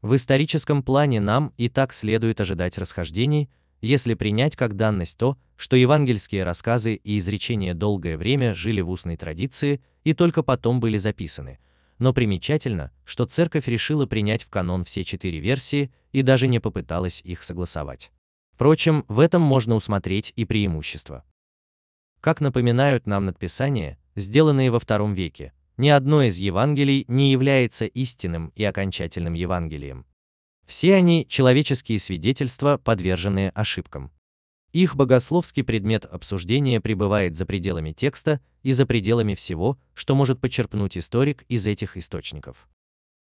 В историческом плане нам и так следует ожидать расхождений, если принять как данность то, что евангельские рассказы и изречения долгое время жили в устной традиции и только потом были записаны, но примечательно, что церковь решила принять в канон все четыре версии и даже не попыталась их согласовать. Впрочем, в этом можно усмотреть и преимущество. Как напоминают нам надписания, сделанные во II веке, ни одно из Евангелий не является истинным и окончательным Евангелием. Все они – человеческие свидетельства, подверженные ошибкам. Их богословский предмет обсуждения пребывает за пределами текста и за пределами всего, что может почерпнуть историк из этих источников.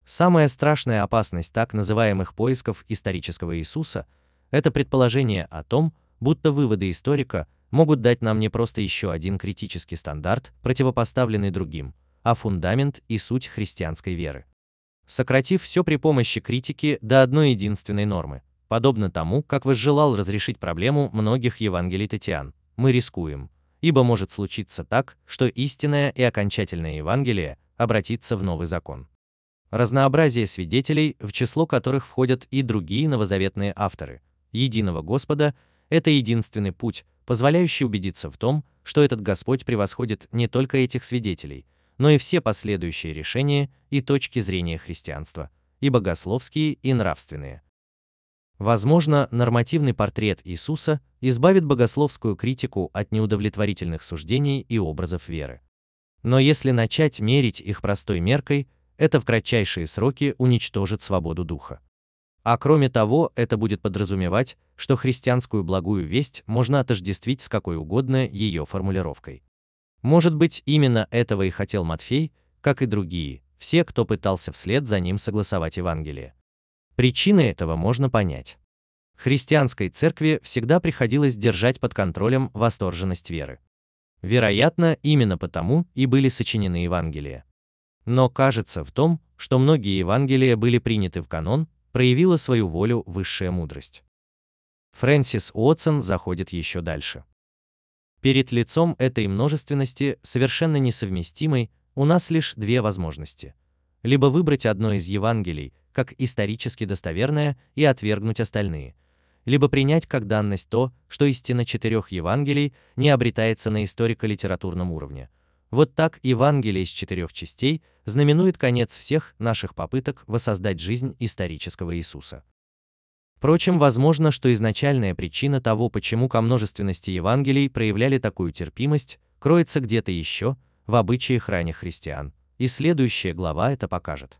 Самая страшная опасность так называемых поисков исторического Иисуса – это предположение о том, будто выводы историка могут дать нам не просто еще один критический стандарт, противопоставленный другим, а фундамент и суть христианской веры. Сократив все при помощи критики до одной единственной нормы, подобно тому, как возжелал разрешить проблему многих Евангелий Татьян, мы рискуем, ибо может случиться так, что истинное и окончательное Евангелие обратится в новый закон. Разнообразие свидетелей, в число которых входят и другие новозаветные авторы, единого Господа, это единственный путь, позволяющий убедиться в том, что этот Господь превосходит не только этих свидетелей, но и все последующие решения и точки зрения христианства, и богословские, и нравственные. Возможно, нормативный портрет Иисуса избавит богословскую критику от неудовлетворительных суждений и образов веры. Но если начать мерить их простой меркой, это в кратчайшие сроки уничтожит свободу духа. А кроме того, это будет подразумевать, что христианскую благую весть можно отождествить с какой угодно ее формулировкой. Может быть, именно этого и хотел Матфей, как и другие, все, кто пытался вслед за ним согласовать Евангелие. Причины этого можно понять. Христианской церкви всегда приходилось держать под контролем восторженность веры. Вероятно, именно потому и были сочинены Евангелия. Но кажется в том, что многие Евангелия были приняты в канон, проявила свою волю высшая мудрость. Фрэнсис Уотсон заходит еще дальше. Перед лицом этой множественности, совершенно несовместимой, у нас лишь две возможности. Либо выбрать одно из Евангелий, как исторически достоверное, и отвергнуть остальные, либо принять как данность то, что истина четырех Евангелий не обретается на историко-литературном уровне. Вот так Евангелие из четырех частей знаменует конец всех наших попыток воссоздать жизнь исторического Иисуса. Впрочем, возможно, что изначальная причина того, почему ко множественности Евангелий проявляли такую терпимость, кроется где-то еще, в обычаях ранних христиан, и следующая глава это покажет.